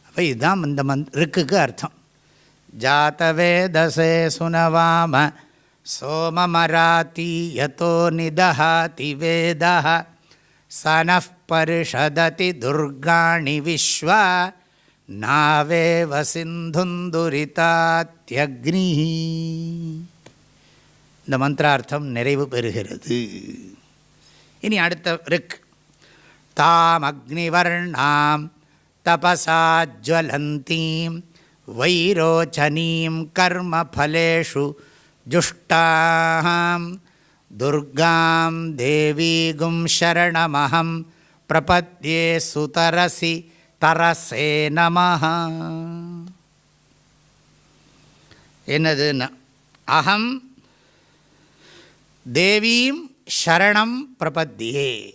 அப்போ இதுதான் இந்த மந்த் ருக்குக்கு அர்த்தம். ஜாத்தவேதசே சுனவாம சோமமராத்தி யதோ நிதஹாதி வேத சனப்பரிஷததி துர்காணி விஸ்வ நாவேவ சிந்துந்துரிதாத்யக்னி இந்த மந்திரார்த்தம் நிறைவு பெறுகிறது இனி அடுத்த ரிக் தாம் அக்னிவர்ணாம் தபசா ஜ்வலந்தீம் வைரோச்சனீம் கர்மஃலேஷு ஜுஷ்டாம் துர்காம் தேவீகும் சரணமஹம் பிரபத்யே சுதரசி தரசே நமஹா. என்னதுன்னா அகம் தேவீம் ஷரணம் பிரபத்தியே.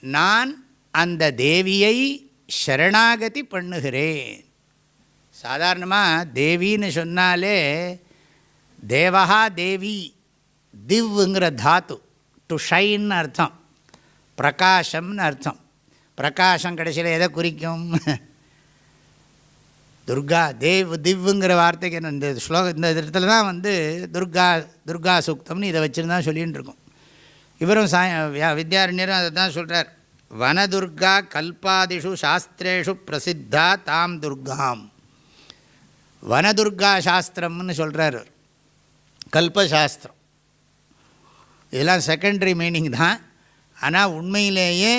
நான் அந்த தேவியை ஷரணாகதி பண்ணுகிறேன். சாதாரணமாக தேவின்னு சொன்னாலே தேவஹா தேவி திவ்ங்கிற தாத்து டு ஷைன்னு அர்த்தம் பிரகாஷம்னு அர்த்தம். பிரகாஷம் கடைசியில் எதை குறிக்கும்? துர்கா தேவ் திவ்வுங்கிற வார்த்தைக்கு இந்த ஸ்லோக இந்த இடத்துல தான் வந்து துர்கா துர்கா சூக்தம்னு இதை வச்சுருந்தா சொல்லின்னு இருக்கோம். இவரும் சாய வித்யாரண்யரும் அதை தான் சொல்கிறார் வனதுர்கா கல்பாதிஷு சாஸ்திரேஷு பிரசித்தா தாம் துர்காம். வனதுர்கா சாஸ்திரம்னு சொல்கிறார் கல்பசாஸ்திரம். இதெல்லாம் செகண்டரி மீனிங் தான். ஆனால் உண்மையிலேயே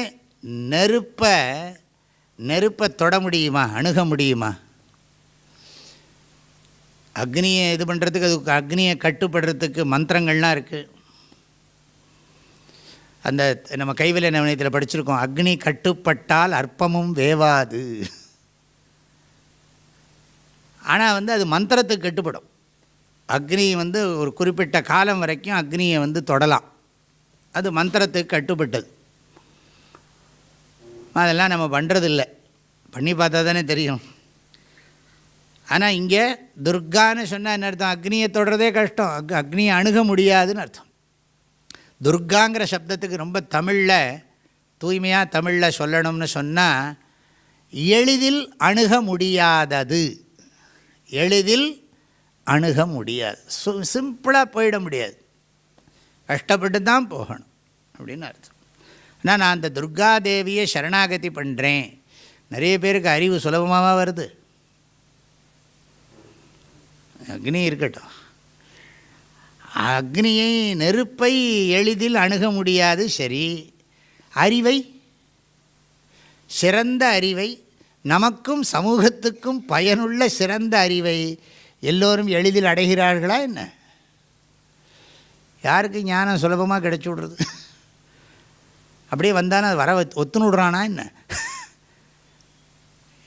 நெருப்பை நெருப்பை தொட முடியுமா? அணுக முடியுமா? அக்னியை இது பண்ணுறதுக்கு அது அக்னியை கட்டுப்படுறதுக்கு மந்திரங்கள்லாம் இருக்குது அந்த நம்ம கைவிலை நவனியத்தில் படிச்சிருக்கோம். அக்னி கட்டுப்பட்டால் அற்பமும் வேவாது. ஆனால் வந்து அது மந்திரத்துக்கு கட்டுப்படும். அக்னி வந்து ஒரு குறிப்பிட்ட காலம் வரைக்கும் அக்னியை வந்து தொடலாம். அது மந்திரத்துக்கு கட்டுப்பட்டது. அதெல்லாம் நம்ம பண்ணுறதில்ல பண்ணி பார்த்தா தானே தெரியும். ஆனால் இங்கே துர்கான்னு சொன்னால் என்ன அர்த்தம்? அக்னியை தொடுறதே கஷ்டம். அக் அக்னியை அணுக முடியாதுன்னு அர்த்தம். துர்காங்கிற சப்தத்துக்கு ரொம்ப தமிழில் தூய்மையாக தமிழில் சொல்லணும்னு சொன்னால் எளிதில் அணுக முடியாதது. எளிதில் அணுக முடியாது. சு சிம்பிளாக போயிட முடியாது. கஷ்டப்பட்டு தான் போகணும். அப்படின்னு அர்த்தம். ஆனால் நான் அந்த துர்காதேவியை சரணாகதி பண்ணுறேன் நிறைய பேருக்கு அறிவு சுலபமாக வருது. அக்னி இருக்கட்டும். அக்னியை நெருப்பை எளிதில் அணுக முடியாது சரி. அறிவை சிறந்த அறிவை நமக்கும் சமூகத்துக்கும் பயனுள்ள சிறந்த அறிவை எல்லோரும் எளிதில் அடைகிறார்களா என்ன? யாருக்கு ஞானம் சுலபமாக கிடைச்சி விடுறது? அப்படியே வந்தானே அது வர ஒத்துன்னு விடுறானா என்ன?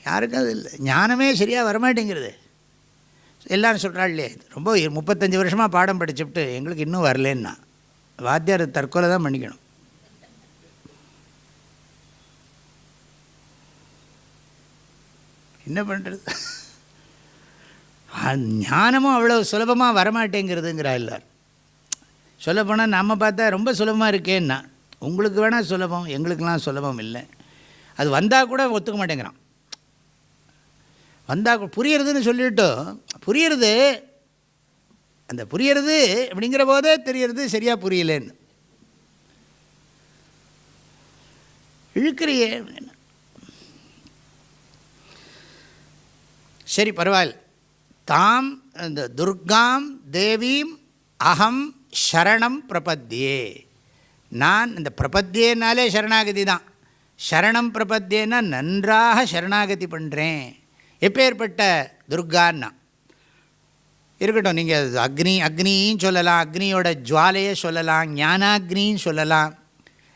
யாருக்கும் அது இல்லை. ஞானமே சரியாக வரமாட்டேங்கிறது. எல்லோரும் சொல்கிறாள் இல்லையே ரொம்ப முப்பத்தஞ்சு வருஷமாக பாடம் படிச்சுட்டு எங்களுக்கு இன்னும் வரலன்னா வாத்தியார் தற்கொலை தான் பண்ணிக்கணும். என்ன பண்ணுறது ஞானமும் அவ்வளோ சுலபமாக வரமாட்டேங்கிறதுங்கிறா எல்லார் சொல்லப்போனால் நம்ம பார்த்தா ரொம்ப சுலபமாக இருக்கேன்னா உங்களுக்கு வேணால் சுலபம் எங்களுக்கெல்லாம் சுலபம் இல்லை. அது வந்தால் கூட ஒத்துக்க மாட்டேங்கிறான். வந்தால் புரியறதுன்னு சொல்லிவிட்டோம் புரியறது அந்த புரியறது அப்படிங்கிற போதே தெரியறது சரியாக புரியலேன்னு. இழுக்கிறியே சரி பரவாயில்ல. தாம் இந்த துர்காம் தேவீம் அகம் சரணம் பிரபத்தியே. நான் இந்த பிரபத்தியனாலே சரணாகதி தான். சரணம் பிரபத்தியன்னா நன்றாக சரணாகதி பண்ணுறேன் எப்பேற்பட்ட துர்கான்னா? இருக்கட்டும் நீங்கள் அக்னி அக்னியும் சொல்லலாம் அக்னியோட ஜுவாலையை சொல்லலாம் ஞானாக்னின்னு சொல்லலாம்.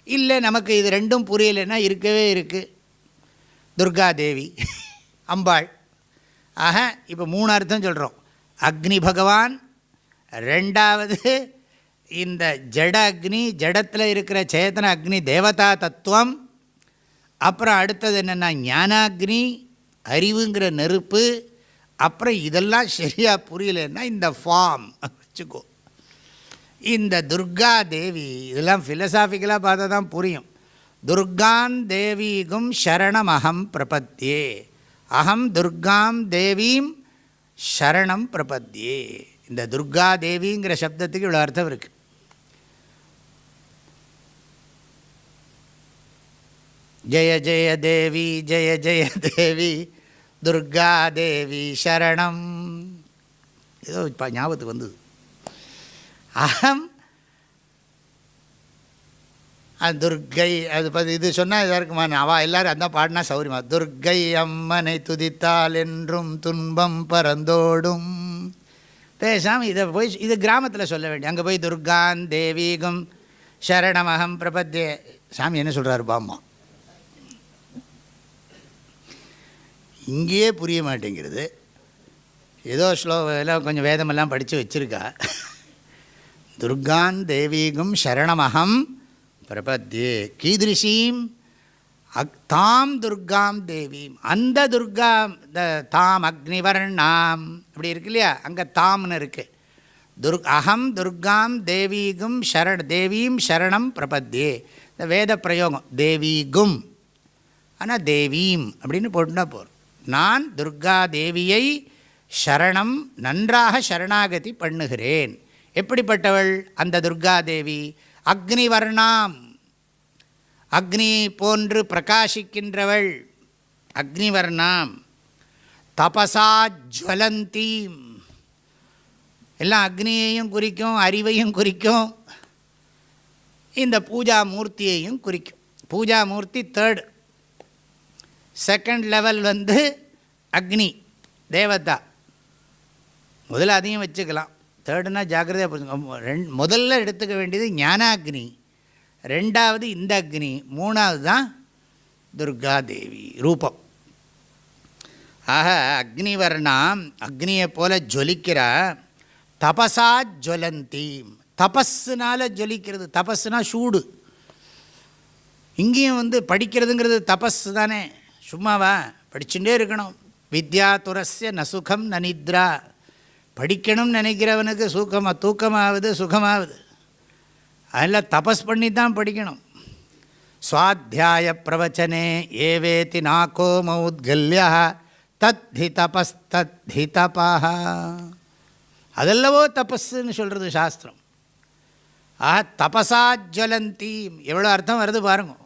இல்லை நமக்கு இது ரெண்டும் புரியலைன்னா இருக்கவே இருக்குது துர்காதேவி அம்பாள். ஆக இப்போ மூணு அர்த்தம் சொல்கிறோம் அக்னி பகவான் ரெண்டாவது இந்த ஜட அக்னி ஜடத்தில் இருக்கிற சேதன அக்னி தேவதா தத்துவம். அப்புறம் அடுத்தது என்னென்னா ஞானாக்னி அறிவுங்கிற நெருப்பு. அப்புறம் இதெல்லாம் சரியாக புரியலன்னா இந்த ஃபார்ம். வச்சுக்கோ. இந்த துர்கா தேவி இதெல்லாம் ஃபிலசாஃபிக்கலாக பார்த்தா தான் புரியும். துர்கான் சரணம் அகம் பிரபத்தியே. அகம் துர்காம் தேவீம் சரணம் பிரபத்தியே. இந்த துர்கா தேவிங்கிற சப்தத்துக்கு இவ்வளோ அர்த்தம் இருக்குது ஜெய ஜெய தேவி ஜெய ஜெய தேவி துர்கா தேவி சரணம். ஏதோ இப்போ ஞாபகத்துக்கு வந்தது. அகம் அது துர்கை அது பற்றி இது சொன்னால் இதாக இருக்குமா அவள் எல்லோரும் அதான் பாடினா சௌரியமா? துர்கை அம்மனை துதித்தால் என்றும் துன்பம் பறந்தோடும். பேசாமல் இதை போய் இது கிராமத்தில் சொல்ல வேண்டிய அங்கே போய் துர்கான் தேவீகம் சரணமகம் பிரபத்திய சாமி என்ன சொல்கிறாரு பாம்மா? இங்கேயே புரிய மாட்டேங்கிறது. ஏதோ ஸ்லோ எல்லாம் கொஞ்சம் வேதமெல்லாம் படித்து வச்சுருக்கா. துர்கான் தேவீகம் சரணமகம் பிரபத்தியே கீதிருஷீம். அக் தாம் துர்காம் தேவீம். அந்த துர்கா தாம் அக்னிவர்ணாம். அப்படி இருக்கு இல்லையா? அங்கே தாம்னு இருக்குது துர் அகம் துர்காம் தேவீகும் ஷரண் தேவீம் சரணம் பிரபத்தியே இந்த வேத பிரயோகம் தேவீகும். ஆனால் தேவீம் அப்படின்னு போட்டுனா போகிறோம் நான் துர்கா தேவியை சரணம் நன்றாக சரணாகதி பண்ணுகிறேன். எப்படிப்பட்டவள் அந்த துர்கா தேவி அக்னிவர்ணாம். அக்னி போன்று பிரகாசிக்கின்றவள் அக்னிவர்ணாம். தபசா ஜுவலந்தீம். எல்லாம் அக்னியையும் குறிக்கும் அறிவையும் குறிக்கும். இந்த பூஜா மூர்த்தியையும் குறிக்கும். பூஜா மூர்த்தி தேர்டு செகண்ட் லெவல் வந்து அக்னி தேவதா. முதல்ல அதையும் வச்சுக்கலாம். தேர்டுனா ஜாக்கிரதையாக புரிஞ்சுக்கோ. ரெண் முதல்ல எடுத்துக்க வேண்டியது ஞானாக்னி. ரெண்டாவது இந்த அக்னி மூணாவது தான் துர்கா தேவி ரூபம். ஆக அக்னிவர்ணாம் அக்னியை போல ஜொலிக்கிற. தபசா ஜுவலந்தீம் தபஸ்னால் ஜொலிக்கிறது. தபஸ்னால் சூடு. இங்கேயும் வந்து படிக்கிறதுங்கிறது தபஸ் தானே. சும்மாவா? படிச்சுட்டே இருக்கணும். வித்யா துரஸ்ய ந சுகம் ந நித்ரா. படிக்கணும்னு நினைக்கிறவனுக்கு சுகமாக தூக்கமாகுது சுகமாகுது அதில் தபஸ் பண்ணி தான் படிக்கணும். சுவாத்தியாய பிரவச்சனே ஏவேதி நாக்கோ மௌத்கல்யா. தத்தி தபஸ்தத்தி தபா அதெல்லவோ தபஸ்ன்னு சொல்கிறது சாஸ்திரம். ஆஹா தபசா ஜலந்தீம் எவ்வளோ அர்த்தம் வருது பாருங்கள்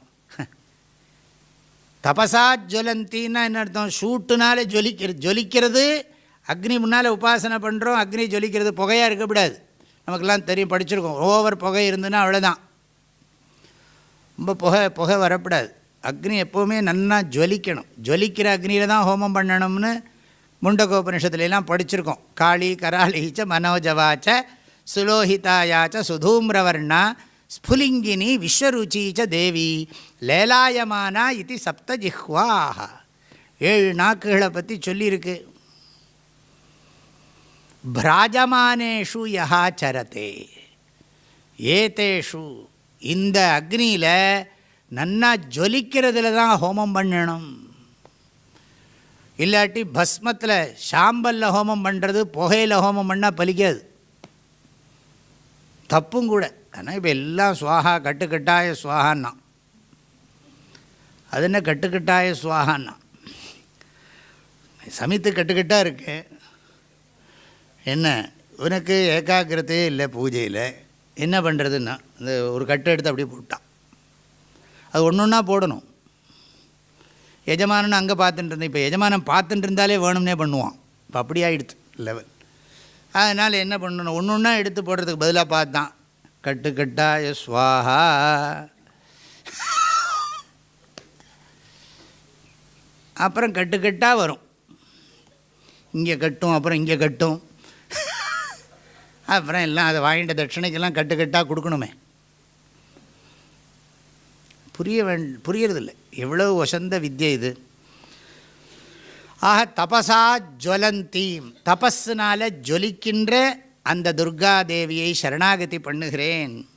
தபசா ஜுவலந்தின்னா என்ன அர்த்தம்? ஷூட்டுனால ஜொலிக்கிற ஜொலிக்கிறது அக்னி முன்னால் உபாசனை பண்ணுறோம் அக்னி ஜொலிக்கிறது புகையாக இருக்கக்கூடாது. நமக்கெல்லாம் தெரியும் படிச்சிருக்கோம். ஓவர் புகை இருந்துன்னா அவ்வளோதான் ரொம்ப புகை புகை வரக்கூடாது. அக்னி எப்போவுமே நல்லா ஜொலிக்கணும். ஜொலிக்கிற அக்னியில் தான் ஹோமம் பண்ணணும்னு முண்டகோபனிஷத்துலாம் படிச்சிருக்கோம். காளி கராளீச்ச மனோஜவாச்ச சுலோஹிதாயாச்ச சுதூம்ரவர்ணா ஸ்புலிங்கினி விஸ்வருச்சீச்ச தேவி லேலாயமானா இது சப்தஜிஹ்வாஹ. ஏழு நாக்குகளை பற்றி சொல்லியிருக்கு. பிராஜமானேஷு யஹா சரதே ஏதேஷு இந்த அக்னியில் நன்னா ஜொலிக்கிறதுல தான் ஹோமம் பண்ணணும். இல்லாட்டி பஸ்மத்தில் சாம்பலில் ஹோமம் பண்ணுறது புகையில் ஹோமம் பண்ணால் பலிக்காது. தப்பும் கூட. ஆனால் இப்போ எல்லாம் சுவாகா கட்டுக்கட்டாய சுவாகான்னா அது என்ன கட்டுக்கட்டாய சுவாகான்னா சமைத்து கட்டுக்கட்டாக இருக்கு. என்ன? உனக்கு ஏகாகிரதையே இல்லை பூஜையில். என்ன பண்ணுறதுன்னா இந்த ஒரு கட்டை எடுத்து அப்படியே போட்டான். அது ஒன்று ஒன்றா போடணும். எஜமானன் அங்கே பார்த்துட்டு இருந்தேன் இப்போ எஜமானன் பார்த்துட்டு இருந்தாலே வேணும்னே பண்ணுவான். இப்போ அப்படி ஆகிடுது லெவல் அதனால் என்ன பண்ணணும்? ஒன்று ஒன்றா எடுத்து போடுறதுக்கு பதிலாக பார்த்தான். கட்டுக்கட்டாய சுவாகா அப்புறம் கட்டுக்கட்டாக வரும். இங்கே கட்டும் அப்புறம் இங்கே கட்டும். அப்புறம் எல்லாம் அதை வாங்கிட்ட தட்சிணைக்கெல்லாம் கட்டுக்கட்டாக கொடுக்கணுமே. புரிய வேண் புரியறதில்லை. எவ்வளோ வசந்த வித்யை இது. ஆக தபசா ஜுவலந்தீம் தபஸ்னால ஜொலிக்கின்ற அந்த துர்கா தேவியை சரணாகதி பண்ணுகிறேன்.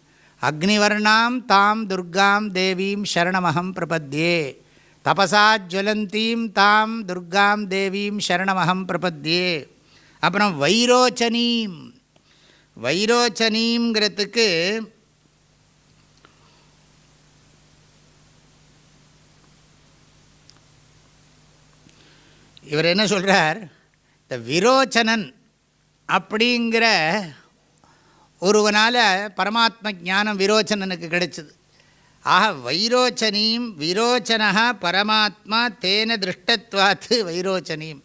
அக்னிவர்ணாம் தாம் துர்காம் தேவீம் சரணமகம் பிரபத்யே. தபசா ஜுவலந்தீம் தாம் துர்காம் தேவீம் சரணமகம் பிரபத்யே. அப்புறம் வைரோச்சனீம். வைரோச்சனீங்கிறதுக்கு இவர் என்ன சொல்கிறார் இந்த விரோச்சனன் அப்படிங்கிற ஒருவனால் பரமாத்ம ஞானம் விரோச்சனனுக்கு கிடைச்சிது. ஆக வைரோச்சனீம் விரோச்சனா பரமாத்மா தேன திருஷ்டத்வாத்து வைரோச்சனீம்.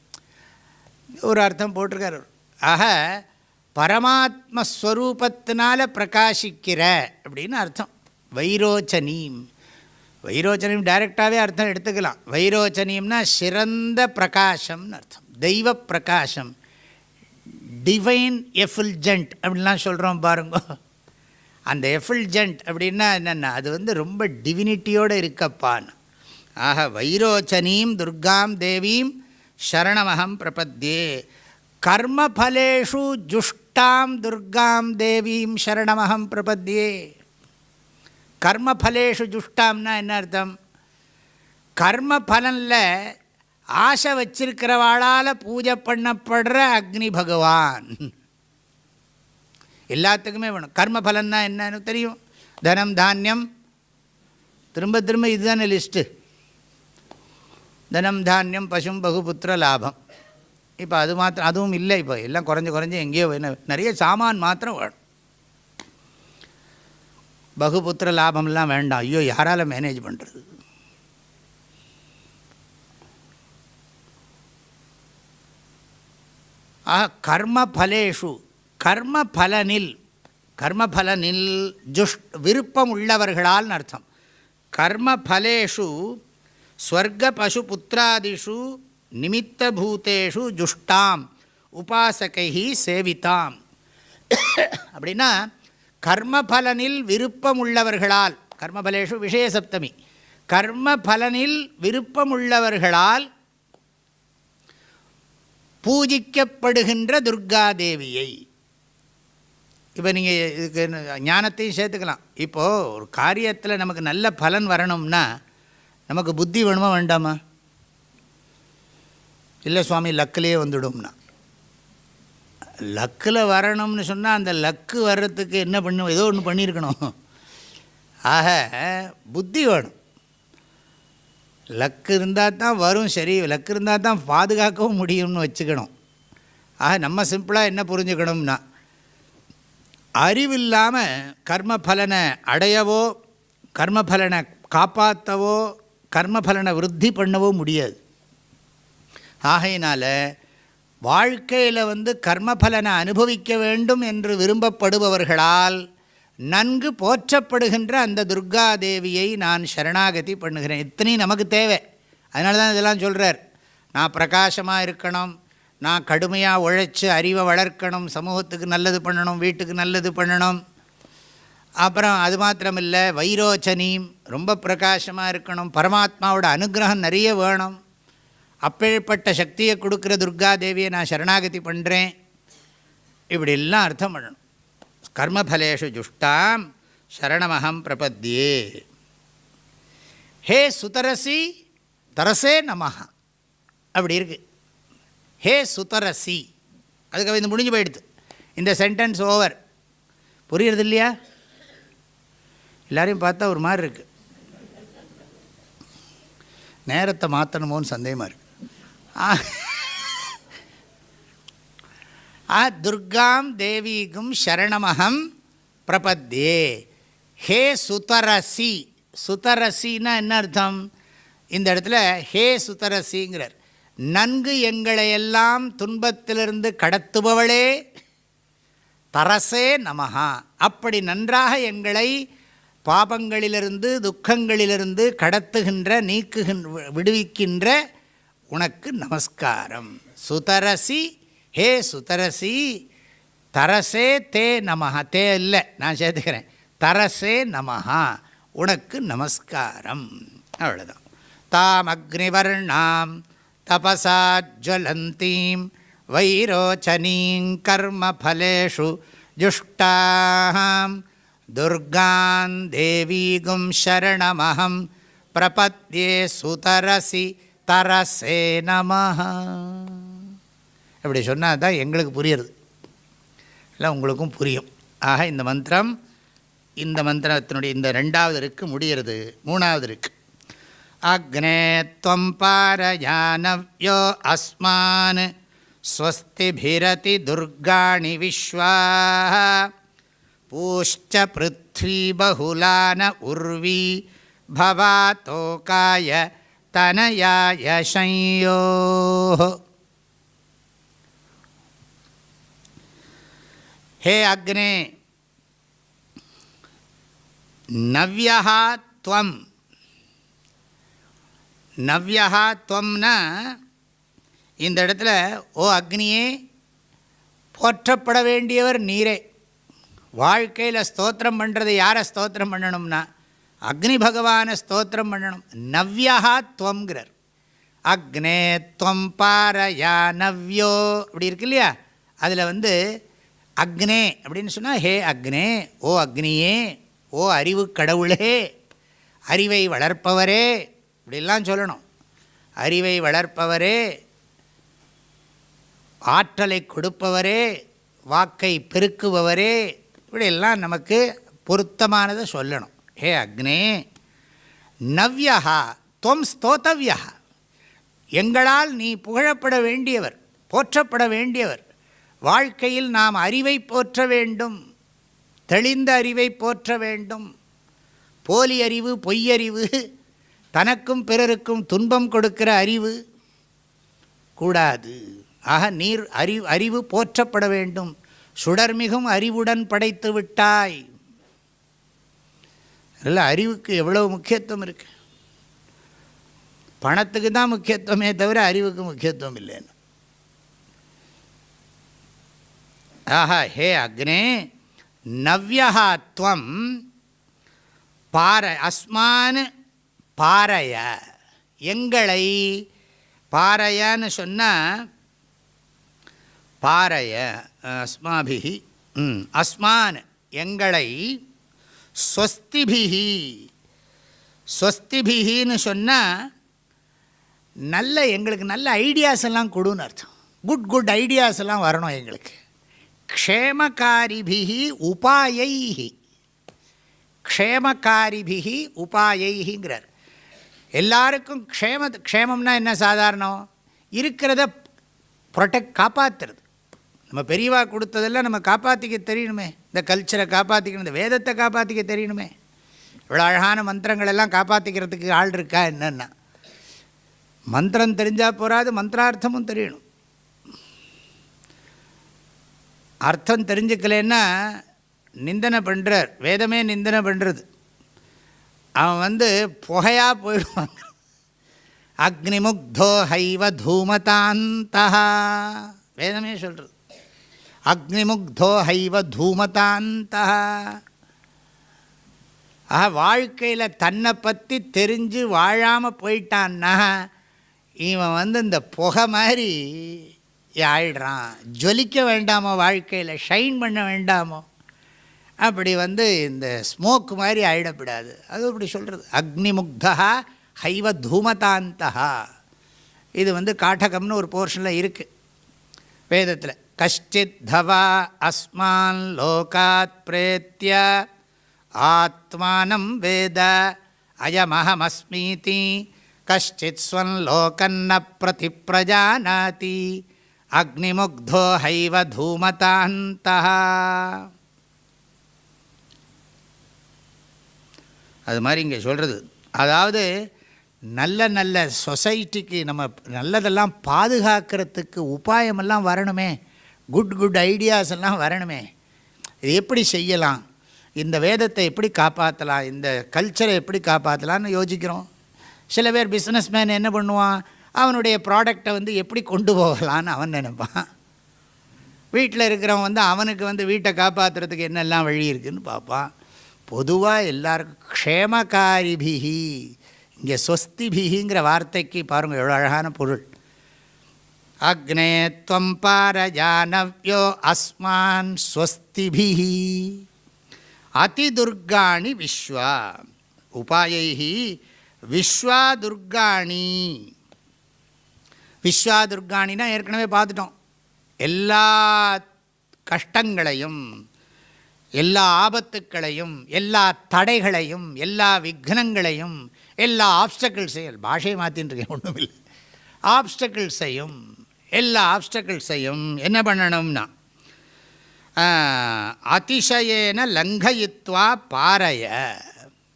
ஒரு அர்த்தம் போட்டிருக்கார் ஆக பரமாத்மஸ்வரூபத்தினால பிரகாசிக்கிற அப்படின்னு அர்த்தம். வைரோச்சனீம். வைரோச்சனீம் டைரெக்டாகவே அர்த்தம் எடுத்துக்கலாம். வைரோச்சனியம்னா சிறந்த பிரகாசம்னு அர்த்தம். தெய்வ பிரகாசம். டிவைன் எஃபுல்ஜென்ட் அப்படின்லாம் சொல்கிறோம் பாருங்க. அந்த எஃபுல்ஜென்ட் அப்படின்னா என்னென்னா அது வந்து ரொம்ப டிவினிட்டியோடு இருக்கப்பான் ஆக வைரோச்சனீம் துர்காம் தேவீம் சரணமகம் பிரபத்யே. கர்மஃபலேஷு ஜுஷ்டாம் துர்காம் தேவீம் சரணமகம் பிரபத்யே. கர்மஃபலேஷு ஜுஷ்டாம்னா என்ன அர்த்தம்? கர்ம பலனில் ஆசை வச்சிருக்கிறவாளால் பூஜை பண்ணப்படுற அக்னி பகவான். எல்லாத்துக்குமே வேணும். கர்ம பலன்னா என்னன்னு தெரியும். தனம் தானியம். திரும்ப திரும்ப இதுதானே லிஸ்ட்டு தனம் தானியம் பசும் பகுபுத்திர லாபம். இப்போ அது மாத்திரம் அதுவும் இல்லை இப்போ. எல்லாம் குறைஞ்சி குறைஞ்சி எங்கேயோ என்ன நிறைய சாமான் மாத்திரம் வேணும். பகுபுத்திர லாபம்லாம் வேண்டாம். ஐயோ யாரால் மேனேஜ் பண்ணுறது ஆக கர்மபலேஷு. கர்மபலனில் கர்மபலனில் ஜுஷ் விருப்பம் உள்ளவர்களால் அர்த்தம். கர்மபலேஷு ஸ்வர்க பசு புத்திராதிஷு நிமித்தபூதேஷு ஜுஷ்டாம் உபாசகை சேவிதாம். அப்படின்னா கர்மபலனில் விருப்பம் உள்ளவர்களால் கர்மபலேஷு விஷயசப்தமி கர்மஃபலனில் விருப்பம் உள்ளவர்களால் பூஜிக்கப்படுகின்ற துர்காதேவியை. இப்போ நீங்கள் இதுக்கு என்ன- ஞானத்தையும் சேர்த்துக்கலாம். இப்போது ஒரு காரியத்தில் நமக்கு நல்ல பலன் வரணும்னா நமக்கு புத்தி வேணுமா வேண்டாமா? இல்லை சுவாமி லக்கிலேயே வந்துடும்னா. லக்கில் வரணும்னு சொன்னால் அந்த லக்கு வர்றதுக்கு என்ன பண்ணும் ஏதோ ஒன்று பண்ணியிருக்கணும் ஆக புத்தி வேணும். லக்கு இருந்தால் தான் வரும் சரி லக்கு இருந்தால் தான் பாதுகாக்கவும் முடியும்னு வச்சுக்கணும். ஆக நம்ம சிம்பிளாக என்ன புரிஞ்சுக்கணும்னா அறிவில்லாமல் கர்மபலனை அடையவோ கர்மபலனை காப்பாற்றவோ கர்மபலனை விருத்தி பண்ணவோ முடியாது. ஆகையினால் வாழ்க்கையில் வந்து கர்மபலனை அனுபவிக்க வேண்டும் என்று விரும்பப்படுபவர்களால் நன்கு போற்றப்படுகின்ற அந்த துர்கா தேவியை நான் சரணாகதி பண்ணுகிறேன். இத்தனையும் நமக்கு தேவை. அதனால தான் இதெல்லாம் சொல்கிறார் நான் பிரகாசமாக இருக்கணும். நான் கடுமையாக உழைச்சி அறிவை வளர்க்கணும். சமூகத்துக்கு நல்லது பண்ணணும். வீட்டுக்கு நல்லது பண்ணணும். அப்புறம் அது மாத்திரமில்லை வைரோச்சனியும் ரொம்ப பிரகாசமாக இருக்கணும். பரமாத்மாவோட அனுகிரகம் நிறைய வேணும். அப்பேற்பட்ட சக்தியை கொடுக்குற துர்கா தேவியை நான் சரணாகதி பண்ணுறேன் இப்படி எல்லாம் அர்த்தம் பண்ணணும். கர்மபலேஷு ஜுஷ்டாம் சரணமகம் பிரபத்தியே ஹே சுதரசி தரசே நமஹா. அப்படி இருக்கு. ஹே சுதரசி. அதுக்கு இது முடிஞ்சு போயிடுது. இந்த சென்டென்ஸ் ஓவர் புரியுறது இல்லையா? எல்லாரையும் பார்த்தா ஒரு மாதிரி இருக்குது நேரத்தை மாற்றணுமோன்னு சந்தேகமாக இருக்குது ஆ துர்காம் தேவீகும் சரணமகம் பிரபத்தியே ஹே சுதரசி. சுதரசின்னா என்ன அர்த்தம்? இந்த இடத்துல ஹே சுதரசிங்கிறார். நன்கு எங்களையெல்லாம் துன்பத்திலிருந்து கடத்துபவளே தரசே நமஹா. அப்படி நன்றாக எங்களை பாபங்களிலிருந்து துக்கங்களிலிருந்து கடத்துகின்ற நீக்குகின்ற விடுவிக்கின்ற உனக்கு நமஸ்காரம். சுதரசி ஹே சுதரசி தரசே தே நமஹா. தே இல்லை நான் சேர்த்துக்கிறேன். தரசே நமஹா உனக்கு நமஸ்காரம். அவ்வளோதான் தாம் அக்னிவர்ணாம் தபசா ஜுவலந்தீம் வைரோச்சனீங் கர்மஃலேஷு ஜுஷ்டாம் துர்கான் தேவீகும் சரணமகம் பிரபத்யே சுதரசி தரசே நமஹா. அப்படி சொன்னால் தான் எங்களுக்கு புரியுறது. இல்லை உங்களுக்கும் புரியும். ஆக இந்த மந்திரம் இந்த மந்திரத்தினுடைய இந்த ரெண்டாவது இருக்கு முடிகிறது மூணாவது இருக்கு. அக்னே துவம் பாரயானவ்யோ அஸ்மான் ஸ்வஸ்திபிரதி துர்காணி விஸ்வா பூஷ்ட பிருத்வி பகுலான உர்வி பவாத்தோகாய தனயாய சையோ. ஹே அக்னே. நவ்யா துவம். நவ்யா துவம்னா இந்த இடத்துல ஓ அக்னியே போற்றப்பட வேண்டியவர் நீரே. வாழ்க்கையில் ஸ்தோத்திரம் பண்ணுறது யாரை ஸ்தோத்திரம் பண்ணணும்னா அக்னி பகவானை ஸ்தோத்திரம் பண்ணணும். நவ்யா துவங்கிறார் அக்னே துவம் பாரயா நவ்யோ அப்படி இருக்கு இல்லையா? அதில் வந்து அக்னே அப்படின்னு சொன்னால் ஹே அக்னே ஓ அக்னியே ஓ அறிவு கடவுளே அறிவை வளர்ப்பவரே இப்படிலாம் சொல்லணும். அறிவை வளர்ப்பவரே ஆற்றலை கொடுப்பவரே வாக்கை பெருக்குபவரே இப்படியெல்லாம் நமக்கு பொருத்தமானதை சொல்லணும். ஹே அக்னே நவ்யா துவம் ஸ்தோத்தவ்யா எங்களால் நீ புகழப்பட வேண்டியவர் போற்றப்பட வேண்டியவர் வாழ்க்கையில் நாம் அறிவை போற்ற வேண்டும். தெளிந்த அறிவை போற்ற வேண்டும். போலி அறிவு பொய்யறிவு தனக்கும் பிறருக்கும் துன்பம் கொடுக்கிற அறிவு கூடாது. ஆக நீர் அறிவு அறிவு போற்றப்பட வேண்டும். சுடர்மிகும் அறிவுடன் படைத்து விட்டாய். இல்லை அறிவுக்கு எவ்வளவு முக்கியத்துவம் இருக்குது பணத்துக்கு தான் முக்கியத்துவமே தவிர அறிவுக்கு முக்கியத்துவம் இல்லைன்னு. ஆஹா ஹே அக்னே நவ்யா துவம் பார அஸ்மான் பாறைய எங்களை பாறையன்னு சொன்னால் பாறைய அஸ்மாபிகி அஸ்மான் எங்களை ஸ்வஸ்திபிகி ஸ்வஸ்திபிகின்னு சொன்னால் நல்ல எங்களுக்கு நல்ல ஐடியாஸ் எல்லாம் கொடுன்னு அர்த்தம். குட் குட் ஐடியாஸ் எல்லாம் வரணும் எங்களுக்கு. க்ஷேமகாரிபிகி உபாயைஹி. க்ஷேமகாரிபிகி உபாயைஹிங்கிறார். எல்லாருக்கும் க்ஷேம க்ஷேமம்னா என்ன சாதாரணம்? இருக்கிறத ப்ரொடெக்ட் காப்பாற்றுறது நம்ம பெரியவா கொடுத்ததெல்லாம் நம்ம காப்பாற்றிக்க தெரியணுமே. இந்த கல்ச்சரை காப்பாற்றிக்கணும் இந்த வேதத்தை காப்பாற்றிக்க தெரியணுமே. இவ்வளோ அழகான மந்திரங்கள் எல்லாம் காப்பாற்றிக்கிறதுக்கு ஆள் இருக்கா என்னென்னா? மந்திரம் தெரிஞ்சால் போகாது மந்திரார்த்தமும் தெரியணும். அர்த்தம் தெரிஞ்சுக்கலன்னா நிந்தனை பண்ணுறார் வேதமே நிந்தனை பண்ணுறது அவன் வந்து புகையாக போயிடுவாங்க. அக்னிமுக்தோ ஹைவ தூமதாந்தா வேதமே சொல்கிறது அக்னிமுக்தோ ஹைவ தூமதாந்தா ஆக வாழ்க்கையில் தன்னை பற்றி தெரிஞ்சு வாழாமல் போயிட்டான்னா இவன் வந்து இந்த புகை மாதிரி ஆயிடுறான். ஜொலிக்க வேண்டாமோ வாழ்க்கையில் ஷைன் பண்ண வேண்டாமோ? அப்படி வந்து இந்த ஸ்மோக் மாதிரி ஆயிடப்படாது. அது அப்படி சொல்கிறது அக்னிமுக்தா ஹைவ தூமதாந்தா இது வந்து காட்டகம்னு ஒரு போர்ஷனில் இருக்குது வேதத்தில். கஷ்டித் தவா அஸ்மான் லோகாத் பிரேத்திய ஆத்மானம் வேத அயமஹமஸ்மீதி கஷ்டித் ஸ்வன் லோகன்ன பிரதி பிரஜானாதி. அக்னிமுக்தோ ஹைவ தூமதாந்தா அது மாதிரி இங்கே சொல்கிறது அதாவது நல்ல நல்ல சொசைட்டிக்கு நம்ம நல்லதெல்லாம் பாதுகாக்கிறதுக்கு உபாயமெல்லாம் வரணுமே. குட் குட் ஐடியாஸ் எல்லாம் வரணுமே. இது எப்படி செய்யலாம்? இந்த வேதத்தை எப்படி காப்பாற்றலாம் இந்த கல்ச்சரை எப்படி காப்பாற்றலான்னு யோசிக்கிறோம். சில பேர் பிஸ்னஸ் மேன் என்ன பண்ணுவான்? அவனுடைய ப்ராடக்டை வந்து எப்படி கொண்டு போகலான்னு அவன் நினைப்பான். வீட்டில் இருக்கிறவன் வந்து அவனுக்கு வந்து வீட்டை காப்பாற்றுறதுக்கு என்னெல்லாம் வழி இருக்குதுன்னு பார்ப்பான். பொதுவாக எல்லாருக்கும் க்ஷேமகாரிபிகி இங்கே ஸ்வஸ்திபிகிங்கிற வார்த்தைக்கு பாருங்கள் எவ்வளோ அழகான பொருள். அக்னே துவம் பாரஜானவ்யோ அஸ்மான் ஸ்வஸ்திபிஹி அதிதுர்காணி விஸ்வா உபாயை விஸ்வா துர்காணி. விஸ்வா துர்காணினா ஏற்கனவே பார்த்துட்டோம். எல்லா கஷ்டங்களையும் எல்லா ஆபத்துக்களையும் எல்லா தடைகளையும் எல்லா விக்னங்களையும் எல்லா ஆப்ஸ்டக்கிள்ஸையும் பாஷையை மாற்றின்னு இருக்கேன் ஒன்றும் இல்லை. ஆப்ஸ்டக்கிள்ஸையும் எல்லா ஆப்ஸ்டக்கிள்ஸையும் என்ன பண்ணணும்னா அதிசயேன லங்கயித்வா பாறைய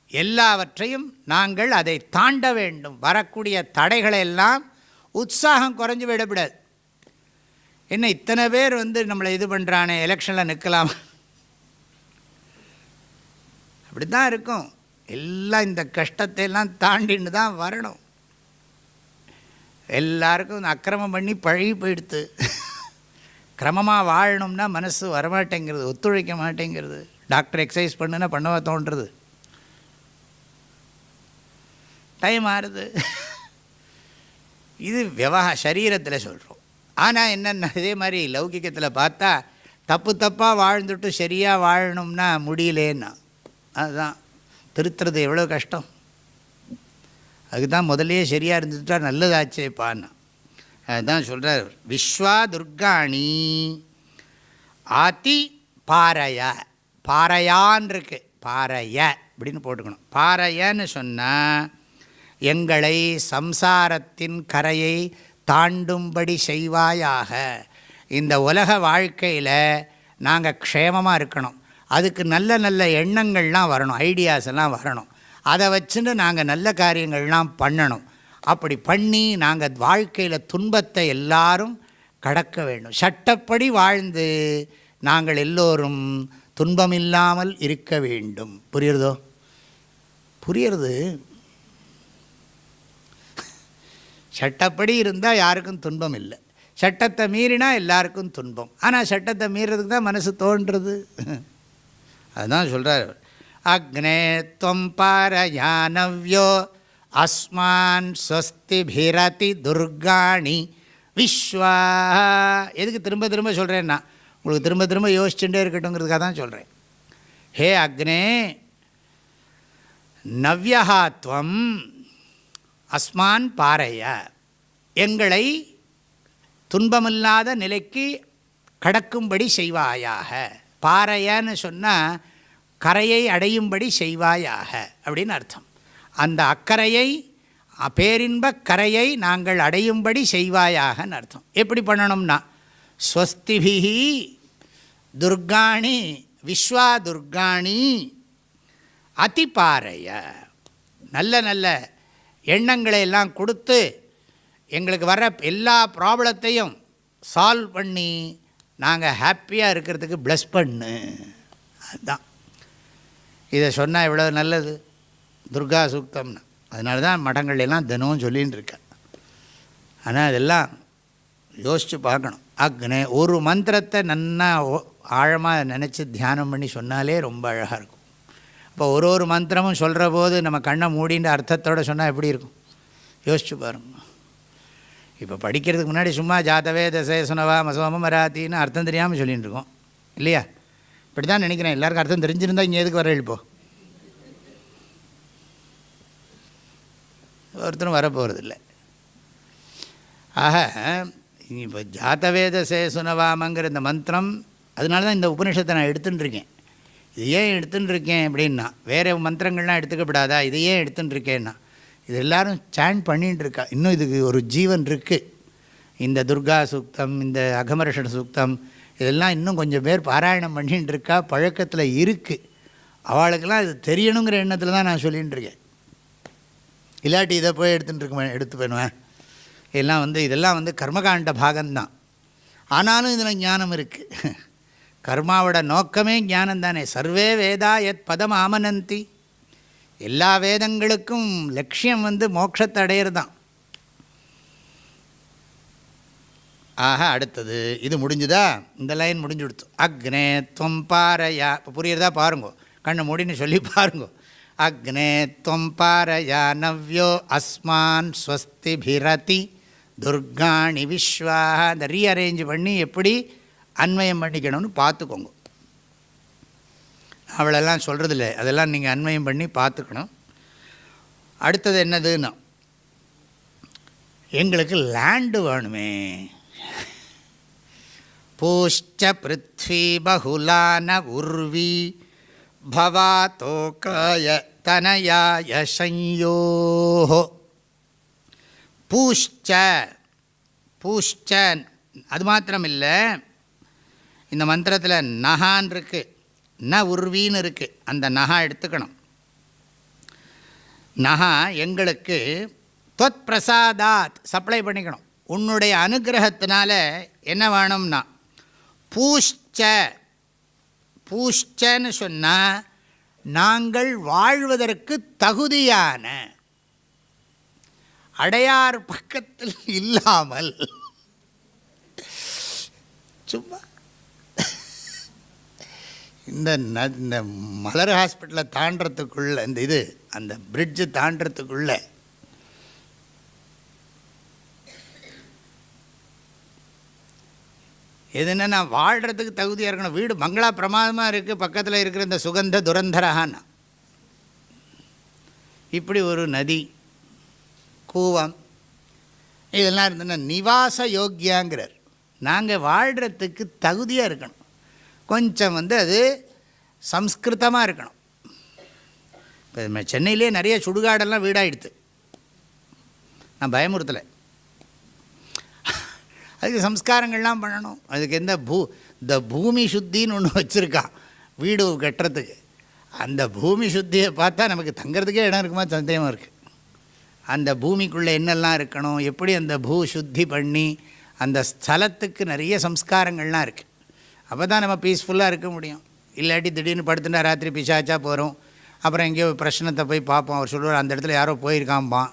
எல்லாவற்றையும் நாங்கள் அதை தாண்ட வேண்டும். வரக்கூடிய தடைகளை எல்லாம் உற்சாகம் குறைஞ்சி விடக்கூடாது என்ன இத்தனை பேர் வந்து நம்மளை இது பண்ணுறானே எலெக்ஷனில் நிற்கலாம்? அப்படி தான் இருக்கும். எல்லாம் இந்த கஷ்டத்தை எல்லாம் தாண்டின்னு தான் வரணும். எல்லாருக்கும் அக்கிரமம் பண்ணி பழகி போயிடுத்து. கிரமமாக வாழணும்னா மனசு வரமாட்டேங்கிறது ஒத்துழைக்க மாட்டேங்கிறது. டாக்டர் எக்ஸசைஸ் பண்ணுன்னா பண்ணவா தோன்றுறது? டைம் ஆறுது. இது விவகா சரீரத்தில் சொல்கிறோம் ஆனால் என்னென்ன இதே மாதிரி லௌகிக்கத்தில் பார்த்தா தப்பு தப்பாக வாழ்ந்துட்டு சரியாக வாழணும்னா முடியலேன்னா அதுதான். திருத்துறது எவ்வளோ கஷ்டம்? அதுக்கு தான் முதலே சரியாக இருந்துட்டா நல்லதாச்சேப்பான்னா. அதுதான் சொல்கிறார் விஸ்வா துர்காணி ஆதி பாறைய பாறையான் இருக்கு பாறைய அப்படின்னு போட்டுக்கணும். பாறையன்னு சொன்னால் எங்களை சம்சாரத்தின் கரையை தாண்டும்படி செய்வாயாக. இந்த உலக வாழ்க்கையில் நாங்கள் க்ஷேமமாக இருக்கணும். அதுக்கு நல்ல நல்ல எண்ணங்கள்லாம் வரணும் ஐடியாஸ் எல்லாம் வரணும். அதை வச்சுன்னு நாங்கள் நல்ல காரியங்கள்லாம் பண்ணணும். அப்படி பண்ணி நாங்கள் வாழ்க்கையில் துன்பத்தை எல்லாரும் கடக்க வேண்டும். சட்டப்படி வாழ்ந்து நாங்கள் எல்லோரும் துன்பமில்லாமல் இருக்க வேண்டும். புரியுறதோ? புரியுறது? சட்டப்படி இருந்தால் யாருக்கும் துன்பம் இல்லை. சட்டத்தை மீறினா எல்லாருக்கும் துன்பம். ஆனால் சட்டத்தை மீறதுக்கு தான் மனசு தோன்றுறது. அதுதான் சொல்கிறார் அக்னே துவம் பாரயானவ்யோ அஸ்மான் ஸ்வஸ்திபிரதி துர்காணி விஸ்வா. எதுக்கு திரும்ப திரும்ப சொல்கிறேன்னா உங்களுக்கு திரும்ப திரும்ப யோசிச்சுட்டே இருக்கட்டுங்கிறதுக்காக தான் சொல்கிறேன் ஹே அக்னே நவ்யஹாத்வம் அஸ்மான் பாறைய. எங்களை துன்பமில்லாத நிலைக்கு கடக்கும்படி செய்வாயாக. பாறையன்னு சொன்னால் கரையை அடையும்படி செய்வாயாக அப்படின்னு அர்த்தம். அந்த அக்கறையை பேரின்ப கரையை நாங்கள் அடையும்படி செய்வாயாகன்னு அர்த்தம். எப்படி பண்ணணும்னா ஸ்வஸ்திபிகி துர்காணி விஸ்வா துர்காணி அதிபாறைய நல்ல நல்ல எண்ணங்களை எல்லாம் கொடுத்து எங்களுக்கு வர எல்லா ப்ராப்ளத்தையும் சால்வ் பண்ணி நாங்கள் ஹாப்பியாக இருக்கிறதுக்கு ப்ளஸ் பண்ணு. அதுதான் இதை சொன்னால் இவ்வளோ நல்லது. துர்கா சூக்தம்னு. அதனால தான் மடங்கள்லாம் தினமும் சொல்லின்னு இருக்கேன் ஆனால் அதெல்லாம் யோசித்து பார்க்கணும். அக்னே ஒரு மந்திரத்தை நன்னா ஆழமாக நினச்சி தியானம் பண்ணி சொன்னாலே ரொம்ப அழகாக இருக்கும். இப்போ ஒரு ஒரு மந்திரமும் சொல்கிற போது நம்ம கண்ணை மூடின்ற அர்த்தத்தோடு சொன்னால் எப்படி இருக்கும்? யோசிச்சு பாருங்க. இப்போ படிக்கிறதுக்கு முன்னாடி சும்மா ஜாதவே தசை சுனவா மசோம மராத்தின்னு அர்த்தம் தெரியாமல் சொல்லிகிட்டு இருக்கோம். இல்லையா? இப்படி தான் நினைக்கிறேன். எல்லாருக்கும் அர்த்தம் தெரிஞ்சிருந்தால் இங்கே எதுக்கு வர எழுப்போ ஒருத்தரும் வரப்போகிறதில்லை ஆக இப்போ ஜாத்தவேத சே சுனவாமங்கிற இந்த மந்திரம் அதனால தான் இந்த உபனிஷத்தை நான் எடுத்துன்னு இதையே எடுத்துன்னு இருக்கேன் அப்படின்னா வேறு மந்திரங்கள்லாம் எடுத்துக்கப்படாதா? இதையே ஏன் எடுத்துன்னு இருக்கேன்னா இது எல்லோரும் சாண்ட் பண்ணிகிட்டு இருக்கா இன்னும் இதுக்கு ஒரு ஜீவன் இருக்குது இந்த துர்கா சூக்தம் இந்த அகமரஷண சூக்தம் இதெல்லாம் இன்னும் கொஞ்சம் பேர் பாராயணம் பண்ணிகிட்டு இருக்கா பழக்கத்தில் இருக்குது அவளுக்கெல்லாம் இது தெரியணுங்கிற எண்ணத்தில் தான் நான் சொல்லிகிட்டு இருக்கேன் இல்லாட்டி இதை போய் எடுத்துகிட்டு இருக்க எடுத்து போயிடுவேன் எல்லாம் வந்து இதெல்லாம் வந்து கர்மகாண்ட பாகம்தான். ஆனாலும் இதில் ஞானம் இருக்குது கர்மாவோட நோக்கமே ஞானம் தானே சர்வே வேதா எத் பதம் ஆமனந்தி எல்லா வேதங்களுக்கும் லட்சியம் வந்து மோட்சத்தை அடையிறதான் ஆக அடுத்தது. இது முடிஞ்சுதா? இந்த லைன் முடிஞ்சு கொடுத்து அக்னே துவம் பாறையா இப்போ புரியுறதா? பாருங்கோ. கண்ணை மூடின்னு சொல்லி பாருங்கோ. அக்னே துவம் பாறையா நவ்யோ அஸ்மான் ஸ்வஸ்திபிரதி துர்காணி விஸ்வாக அந்த ரீஅரேஞ்ச் பண்ணி எப்படி அன்வயம் பண்ணிக்கணும்னு பார்த்துக்கோங்க. அவளெல்லாம் சொல்கிறதில்ல அதெல்லாம் நீங்கள் அன்வயம் பண்ணி பார்த்துக்கணும். அடுத்தது என்னதுன்னா எங்களுக்கு லேண்டு வேணுமே. பூஷ்ட பிருத்வி பகுலான உர்வி பவாத்தோகாய தனயாய சஞ்சோ பூஷ்ட பூஷ்ச அது மாத்திரம் இல்லை இந்த மந்திரத்தில் நகான் இருக்குது ந உருவின்னு இருக்குது அந்த நகா எடுத்துக்கணும். நகா எங்களுக்கு தொத் பிரசாதாத் சப்ளை பண்ணிக்கணும். உன்னுடைய அனுகிரகத்தினால என்ன வேணும்னா பூஷ்ச பூஷ்சன்னு சொன்னால் நாங்கள் வாழ்வதற்கு தகுதியான அடையார் பக்கத்தில் இல்லாமல் சும்மா இந்த ந இந்த மலர் ஹாஸ்பிட்டலை தாண்டறதுக்குள்ள இந்த இது அந்த பிரிட்ஜு தாண்டறதுக்குள்ள எது என்னென்னா வாழ்கிறதுக்கு தகுதியாக இருக்கணும். வீடு மங்களா பிரமாதமாக இருக்குது பக்கத்தில் இருக்கிற இந்த சுகந்த துரந்தரகான்னா இப்படி ஒரு நதி கூவம் இதெல்லாம் இருந்ததுன்னா நிவாச யோக்கியாங்கிறார் நாங்கள் வாழ்கிறதுக்கு தகுதியாக இருக்கணும். கொஞ்சம் வந்து அது சம்ஸ்கிருதமாக இருக்கணும். இப்போ நம்ம சென்னையிலே நிறைய சுடுகாடெல்லாம் வீடாகிடுது நான் பயமுறுத்தலை. அதுக்கு சம்ஸ்காரங்கள்லாம் பண்ணணும். அதுக்கு எந்த பூ இந்த பூமி சுத்தின்னு ஒன்று வச்சுருக்கான் வீடு கட்டுறதுக்கு. அந்த பூமி சுத்தியை பார்த்தா நமக்கு தங்கிறதுக்கே இடம் இருக்குமா? சந்தேகமாக இருக்குது அந்த பூமிக்குள்ளே என்னெல்லாம் இருக்கணும்? எப்படி அந்த பூ சுத்தி பண்ணி அந்த ஸ்தலத்துக்கு நிறைய சம்ஸ்காரங்கள்லாம் இருக்குது அப்போ தான் நம்ம பீஸ்ஃபுல்லாக இருக்க முடியும். இல்லாட்டி திடீர்னு படுத்துட்டா ராத்திரி பிசாச்சா போகிறோம் அப்புறம் எங்கேயோ பிரச்சனத்தை போய் பார்ப்போம். அவர் சொல்லுவார் அந்த இடத்துல யாரோ போயிருக்காம்பான்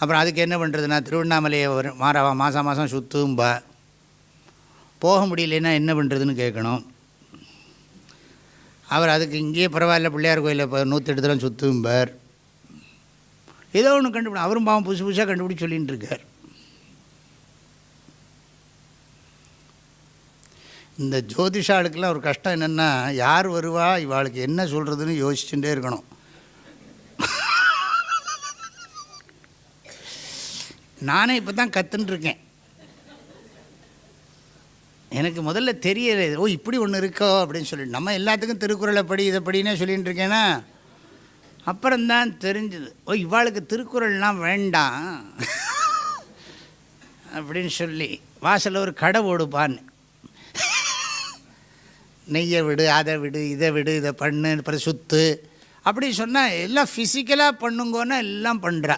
அப்புறம் அதுக்கு என்ன பண்ணுறதுனா திருவண்ணாமலையை ஒரு மாறவா மாதம் மாதம் சுத்தும்பா. போக முடியலன்னா என்ன பண்ணுறதுன்னு கேட்கணும். அவர் அதுக்கு இங்கேயே பரவாயில்ல பிள்ளையார் கோயிலில் இப்போ நூற்றி இடத்துல சுற்றும்பார் ஏதோ ஒன்று கண்டுபிடி அவரும் பாவம் புதுசு புதுசாக கண்டுபிடிச்சி சொல்லின்னு இருக்கார். இந்த ஜோதிஷாளுக்கெல்லாம் ஒரு கஷ்டம் என்னென்னா யார் வருவா இவாளுக்கு என்ன சொல்கிறதுன்னு யோசிச்சுட்டே இருக்கணும். நானே இப்போ தான் கற்றுன்ட்ருக்கேன் எனக்கு முதல்ல தெரியல ஓ இப்படி ஒன்று இருக்கோ? அப்படின்னு சொல்லிட்டு நம்ம எல்லாத்துக்கும் திருக்குறளை படி இதை படினே சொல்லிகிட்டு இருக்கேன்னா அப்புறம்தான் தெரிஞ்சுது ஓ இவாளுக்கு திருக்குறள்லாம் வேண்டாம் அப்படின்னு சொல்லி வாசலில் ஒரு கடை ஓடுப்பான்னு. நெய்யை விடு அதை விடு இதை விடு இதை பண்ணு அப்புறம் சுத்து. அப்படி சொன்னால் எல்லாம் ஃபிசிக்கலாக பண்ணுங்கோன்னா எல்லாம் பண்ணுறா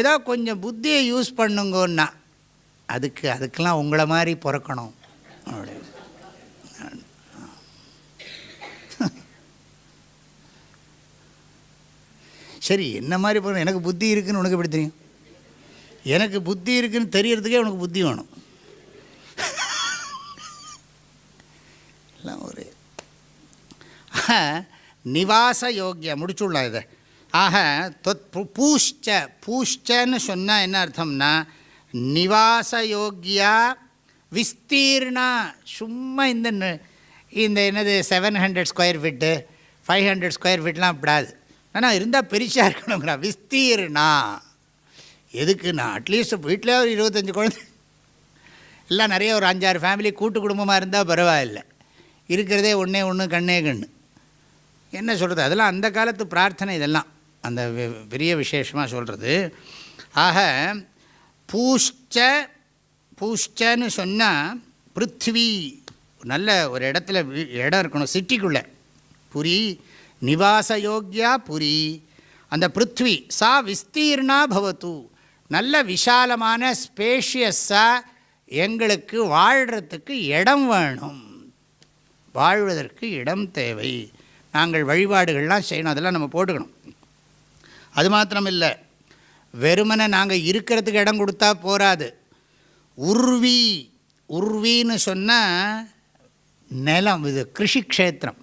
ஏதோ கொஞ்சம் புத்தியை யூஸ் பண்ணுங்கன்னா அதுக்கு அதுக்கெல்லாம் உங்களை மாதிரி பிறக்கணும். அப்படி சரி என்ன மாதிரி பிறகு எனக்கு புத்தி இருக்குதுன்னு உனக்கு எப்படி தெரியும்? எனக்கு புத்தி இருக்குதுன்னு தெரியறதுக்கே உனக்கு புத்தி வேணும். எல்லாம் ஒரு. நிவாச யோக்கிய முடிச்சுடலாம் இதை. ஆக தொத் பூ- பூஷ்ச பூஷ்சன்னு சொன்னால் என்ன அர்த்தம்னா நிவாச யோக்கியா விஸ்தீர்ணா. சும்மா இந்த இந்த என்னது seven hundred square feet five hundred square ஃபீட்லாம் விடாது. ஆனால் இருந்தால் பெருசாக இருக்கணுங்கிறா விஸ்தீர்ணா. எதுக்குண்ணா அட்லீஸ்ட் வீட்டிலே ஒரு இருபத்தஞ்சி குழந்தை. எல்லாம் நிறைய ஒரு அஞ்சாறு ஃபேமிலி கூட்டு குடும்பமாக இருந்தால் பரவாயில்லை. இருக்கிறதே ஒன்றே ஒன்று கண்ணே கண்ணு. என்ன சொல்கிறது அதெல்லாம் அந்த காலத்து பிரார்த்தனை இதெல்லாம். அந்த பெரிய விசேஷமாக சொல்கிறது ஆக பூஷ்ச பூஷ்சன்னு சொன்னால் பிருத்வி. நல்ல ஒரு இடத்துல இடம் இருக்கணும் சிட்டிக்குள்ளே. புரி நிவாச யோக்கியா புரி. அந்த பிருத்வி சா விஸ்தீர்ணா பவத்து. நல்ல விசாலமான ஸ்பேஷியஸாக எங்களுக்கு வாழ்கிறதுக்கு இடம் வேணும். வாழ்வதற்கு இடம் தேவை. நாங்கள் வழிபாடுகள்லாம் செய்யணும். அதெல்லாம் நம்ம போட்டுக்கணும். அது மாத்திரம் இல்லை வெறுமனை நாங்கள் இருக்கிறதுக்கு இடம் கொடுத்தா போராது உர்வி உர்வின்னு சொன்னால் நிலம் இது கிருஷி க்ஷேத்திரம்.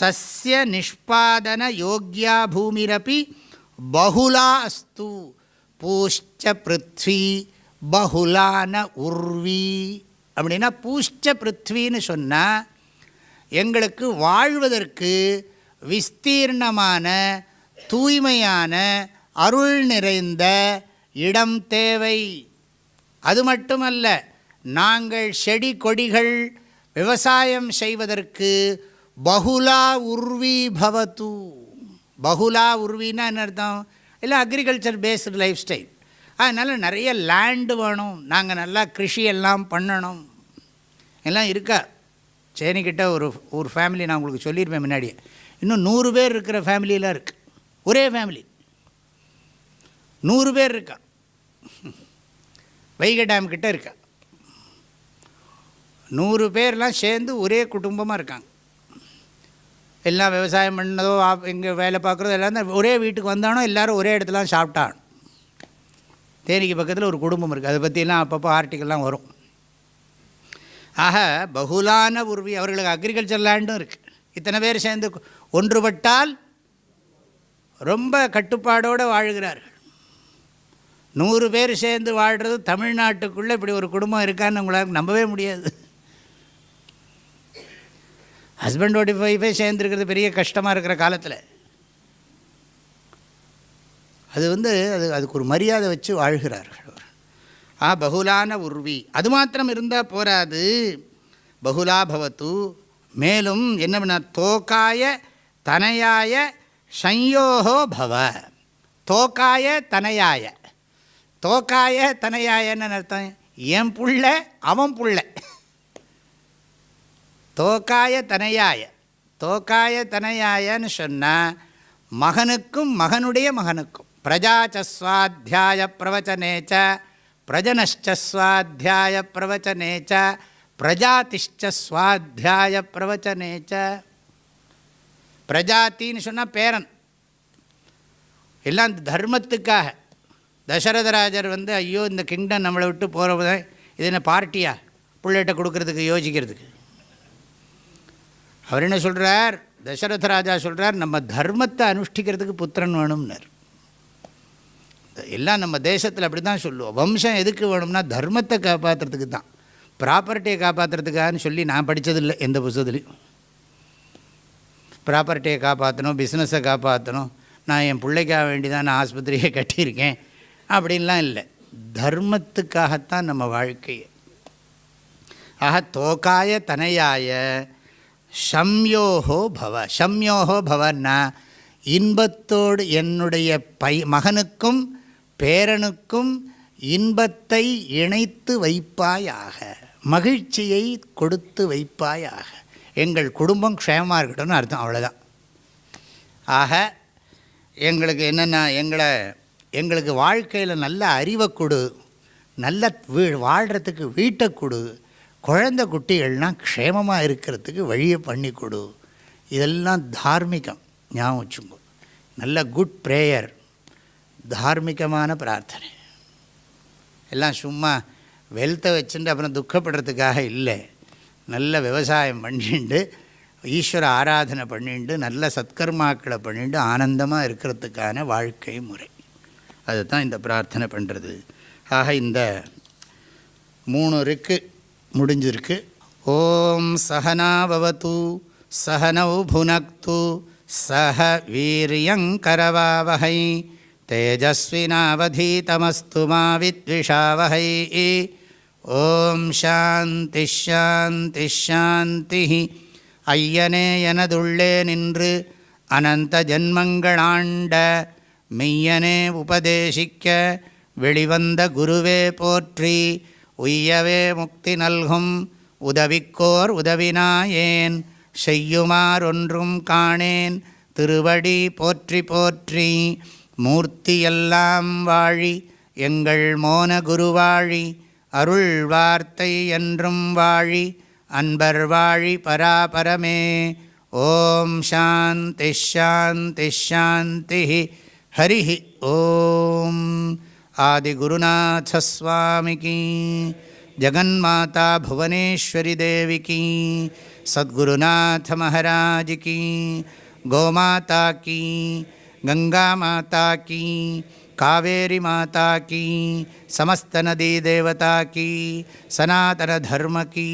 சஸ்ய நிஷ்பாதன யோக்கியா பூமிரப்பி பகுலா அஸ்து. பூஷ்ச பிருத்வி பகுலான உர்வி. அப்படின்னா பூஷ்ச பிருத்வின்னு சொன்னால் எங்களுக்கு வாழ்வதற்கு விஸ்தீர்ணமான தூய்மையான அருள் நிறைந்த இடம் தேவை. அது மட்டுமல்ல நாங்கள் செடி கொடிகள் விவசாயம் செய்வதற்கு பகுலா உர்வி பவத்து பகுலா உர்வின்னா என்ன அர்த்தம்? இல்லை அக்ரிகல்ச்சர் பேஸ்டு லைஃப் ஸ்டைல் அதனால் நிறைய லேண்டு வேணும். நாங்கள் நல்லா கிருஷி எல்லாம் பண்ணணும். எல்லாம் இருக்கா? சேனிக்கிட்ட ஒரு ஒரு ஃபேமிலி நான் உங்களுக்கு சொல்லியிருப்பேன் முன்னாடியே. இன்னும் நூறு பேர் இருக்கிற ஃபேமிலியெலாம் இருக்குது ஒரே ஃபேமிலி நூறு பேர் இருக்கா? வைகை டேம் கிட்ட இருக்கா? நூறு பேர்லாம் சேர்ந்து ஒரே குடும்பமாக இருக்காங்க. எல்லாம் விவசாயம் பண்ணதோ இங்கே வேலை பார்க்குறதோ எல்லாம் ஒரே வீட்டுக்கு வந்தானோ எல்லாரும் ஒரே இடத்துல சாப்பிட்டான் தேனிக்கு பக்கத்தில் ஒரு குடும்பம் இருக்குது அதை பற்றிலாம் அப்பப்போ ஆர்டிக்கல்லாம் வரும். ஆக பகுலான உருவி அவர்களுக்கு அக்ரிகல்ச்சர் லேண்டும் இருக்குது இத்தனை பேர் சேர்ந்து ஒன்றுபட்டால் ரொம்ப கட்டுப்பாடோடு வாழ்கிறார்கள். நூறு பேர் சேர்ந்து வாழ்கிறது தமிழ்நாட்டுக்குள்ளே இப்படி ஒரு குடும்பம் இருக்கான்னு உங்களால் நம்பவே முடியாது. ஹஸ்பண்டோட ஒய்ஃபே சேர்ந்துருக்கிறது பெரிய கஷ்டமாக இருக்கிற காலத்தில். அது வந்து அது அதுக்கு ஒரு மரியாதை வச்சு வாழ்கிறார்கள். ஆ பகுலான உருவி. அது மாத்திரம் இருந்தால் போராது. பகுலா பவத்து. மேலும் என்ன பண்ண? தோக்காய தனையாய சயோகோ பவ. தோக்காய தனையாய. தோக்காய தனையாயன்னு அர்த்தம்? என் புள்ள அவன் புள்ள. தோக்காய தனையாய. தோக்காய தனையாயன்னு சொன்னால் மகனுக்கும் மகனுடைய மகனுக்கும். பிரஜாச்சஸ்வாத்தியாய பிரவச்சனேச்ச பிரஜனஷ்டஸ்வாத்தியாய பிரவச்சனேச்ச பிரஜாதிஷ்டஸ்வாத்தியாய பிரவச்சனேச்ச பிரஜாத்தின்னு சொன்னால் பேரன். எல்லாம் இந்த தர்மத்துக்காக. தசரதராஜர் வந்து ஐயோ இந்த கிங்டம் நம்மளை விட்டு போகிறவங்க இது என்ன பார்ட்டியா? பிள்ளைகிட்ட கொடுக்கறதுக்கு யோசிக்கிறதுக்கு. அவர் என்ன சொல்கிறார் தசரத ராஜா சொல்கிறார் நம்ம தர்மத்தை அனுஷ்டிக்கிறதுக்கு புத்திரன் வேணும்னார். எல்லாம் நம்ம தேசத்தில் அப்படி தான் சொல்லுவோம். வம்சம் எதுக்கு வேணும்னா தர்மத்தை காப்பாற்றுறதுக்கு தான். ப்ராப்பர்ட்டியை காப்பாற்றுறதுக்காகன்னு சொல்லி நான் படித்ததில்லை எந்த புத்தகத்துலேயும் ப்ராப்பர்ட்டியை காப்பாற்றணும் பிஸ்னஸை காப்பாற்றணும் நான் என் பிள்ளைக்காக வேண்டி தான் நான் ஆஸ்பத்திரியை கட்டியிருக்கேன் அப்படின்லாம் இல்லை. தர்மத்துக்காகத்தான் நம்ம வாழ்க்கையை. ஆக தோக்காய தனையாய ஷம்யோஹோ பவ. ஷம்யோஹோ பவன்னா இன்பத்தோடு என்னுடைய பை மகனுக்கும் பேரனுக்கும் இன்பத்தை இணைத்து வைப்பாயாக மகிழ்ச்சியை கொடுத்து வைப்பாயாக. எங்கள் குடும்பம் க்ஷேமாக இருக்கட்டும்னு அர்த்தம் அவ்வளோதான் ஆக எங்களுக்கு என்னென்ன எங்களை எங்களுக்கு வாழ்க்கையில் நல்ல அறிவை கொடு நல்ல வீ வாழ்கிறதுக்கு வீட்டை கொடு குழந்தை குட்டிகள்லாம் க்ஷேமமாக இருக்கிறதுக்கு வழியை பண்ணி கொடு. இதெல்லாம் தார்மீகம் ஞாபகம் வச்சுங்கோ நல்ல குட் ப்ரேயர் தார்மீகமான பிரார்த்தனை. எல்லாம் சும்மா வெல்த்தை வச்சுட்டு அப்புறம் துக்கப்படுறதுக்காக இல்லை. நல்ல விவசாயம் பண்ணிண்டு ஈஸ்வர ஆராதனை பண்ணிண்டு நல்ல சத்கர்மாக்களை பண்ணிட்டு ஆனந்தமாக இருக்கிறதுக்கான வாழ்க்கை முறை. அதுதான் இந்த பிரார்த்தனை பண்ணுறது ஆக இந்த மூணு இருக்கு முடிஞ்சிருக்கு. ஓம் சகனாபவத்து சகனௌ புனக்து சஹ வீரியங்கரவாவகை தேஜஸ்வினாவதீதமஸ்து மா வித்விஷாவகை ஓம் சாந்தி ஐயனே எனதுள்ளே நின்று அனந்த ஜன்மங்களாண்ட மெய்யனே உபதேசிக்க வெளிவந்த குருவே போற்றி உய்யவே முக்தி நல்கும் உதவிக்கோர் உதவினாயேன் செய்யுமாறொன்றும் காணேன்। திருவடி போற்றி போற்றி। மூர்த்தியெல்லாம் வாழி எங்கள் மோன குருவாழி அருள் வார்த்தை என்றும் வாழி அன்பர் வாழி பராபரமே ஓம் சாந்தி ஷாந்தி ஷாந்தி ஹரி ஓம் ஆதிகுருநாசஸ்வாமிகி ஜகன்மாதா புவனேஸ்வரி தேவிக்கு சத்குருநாத மகாராஜ் கி கோமாதா கி गंगा माता की कावेरी माता की समस्त नदी देवता की सनातन धर्म की।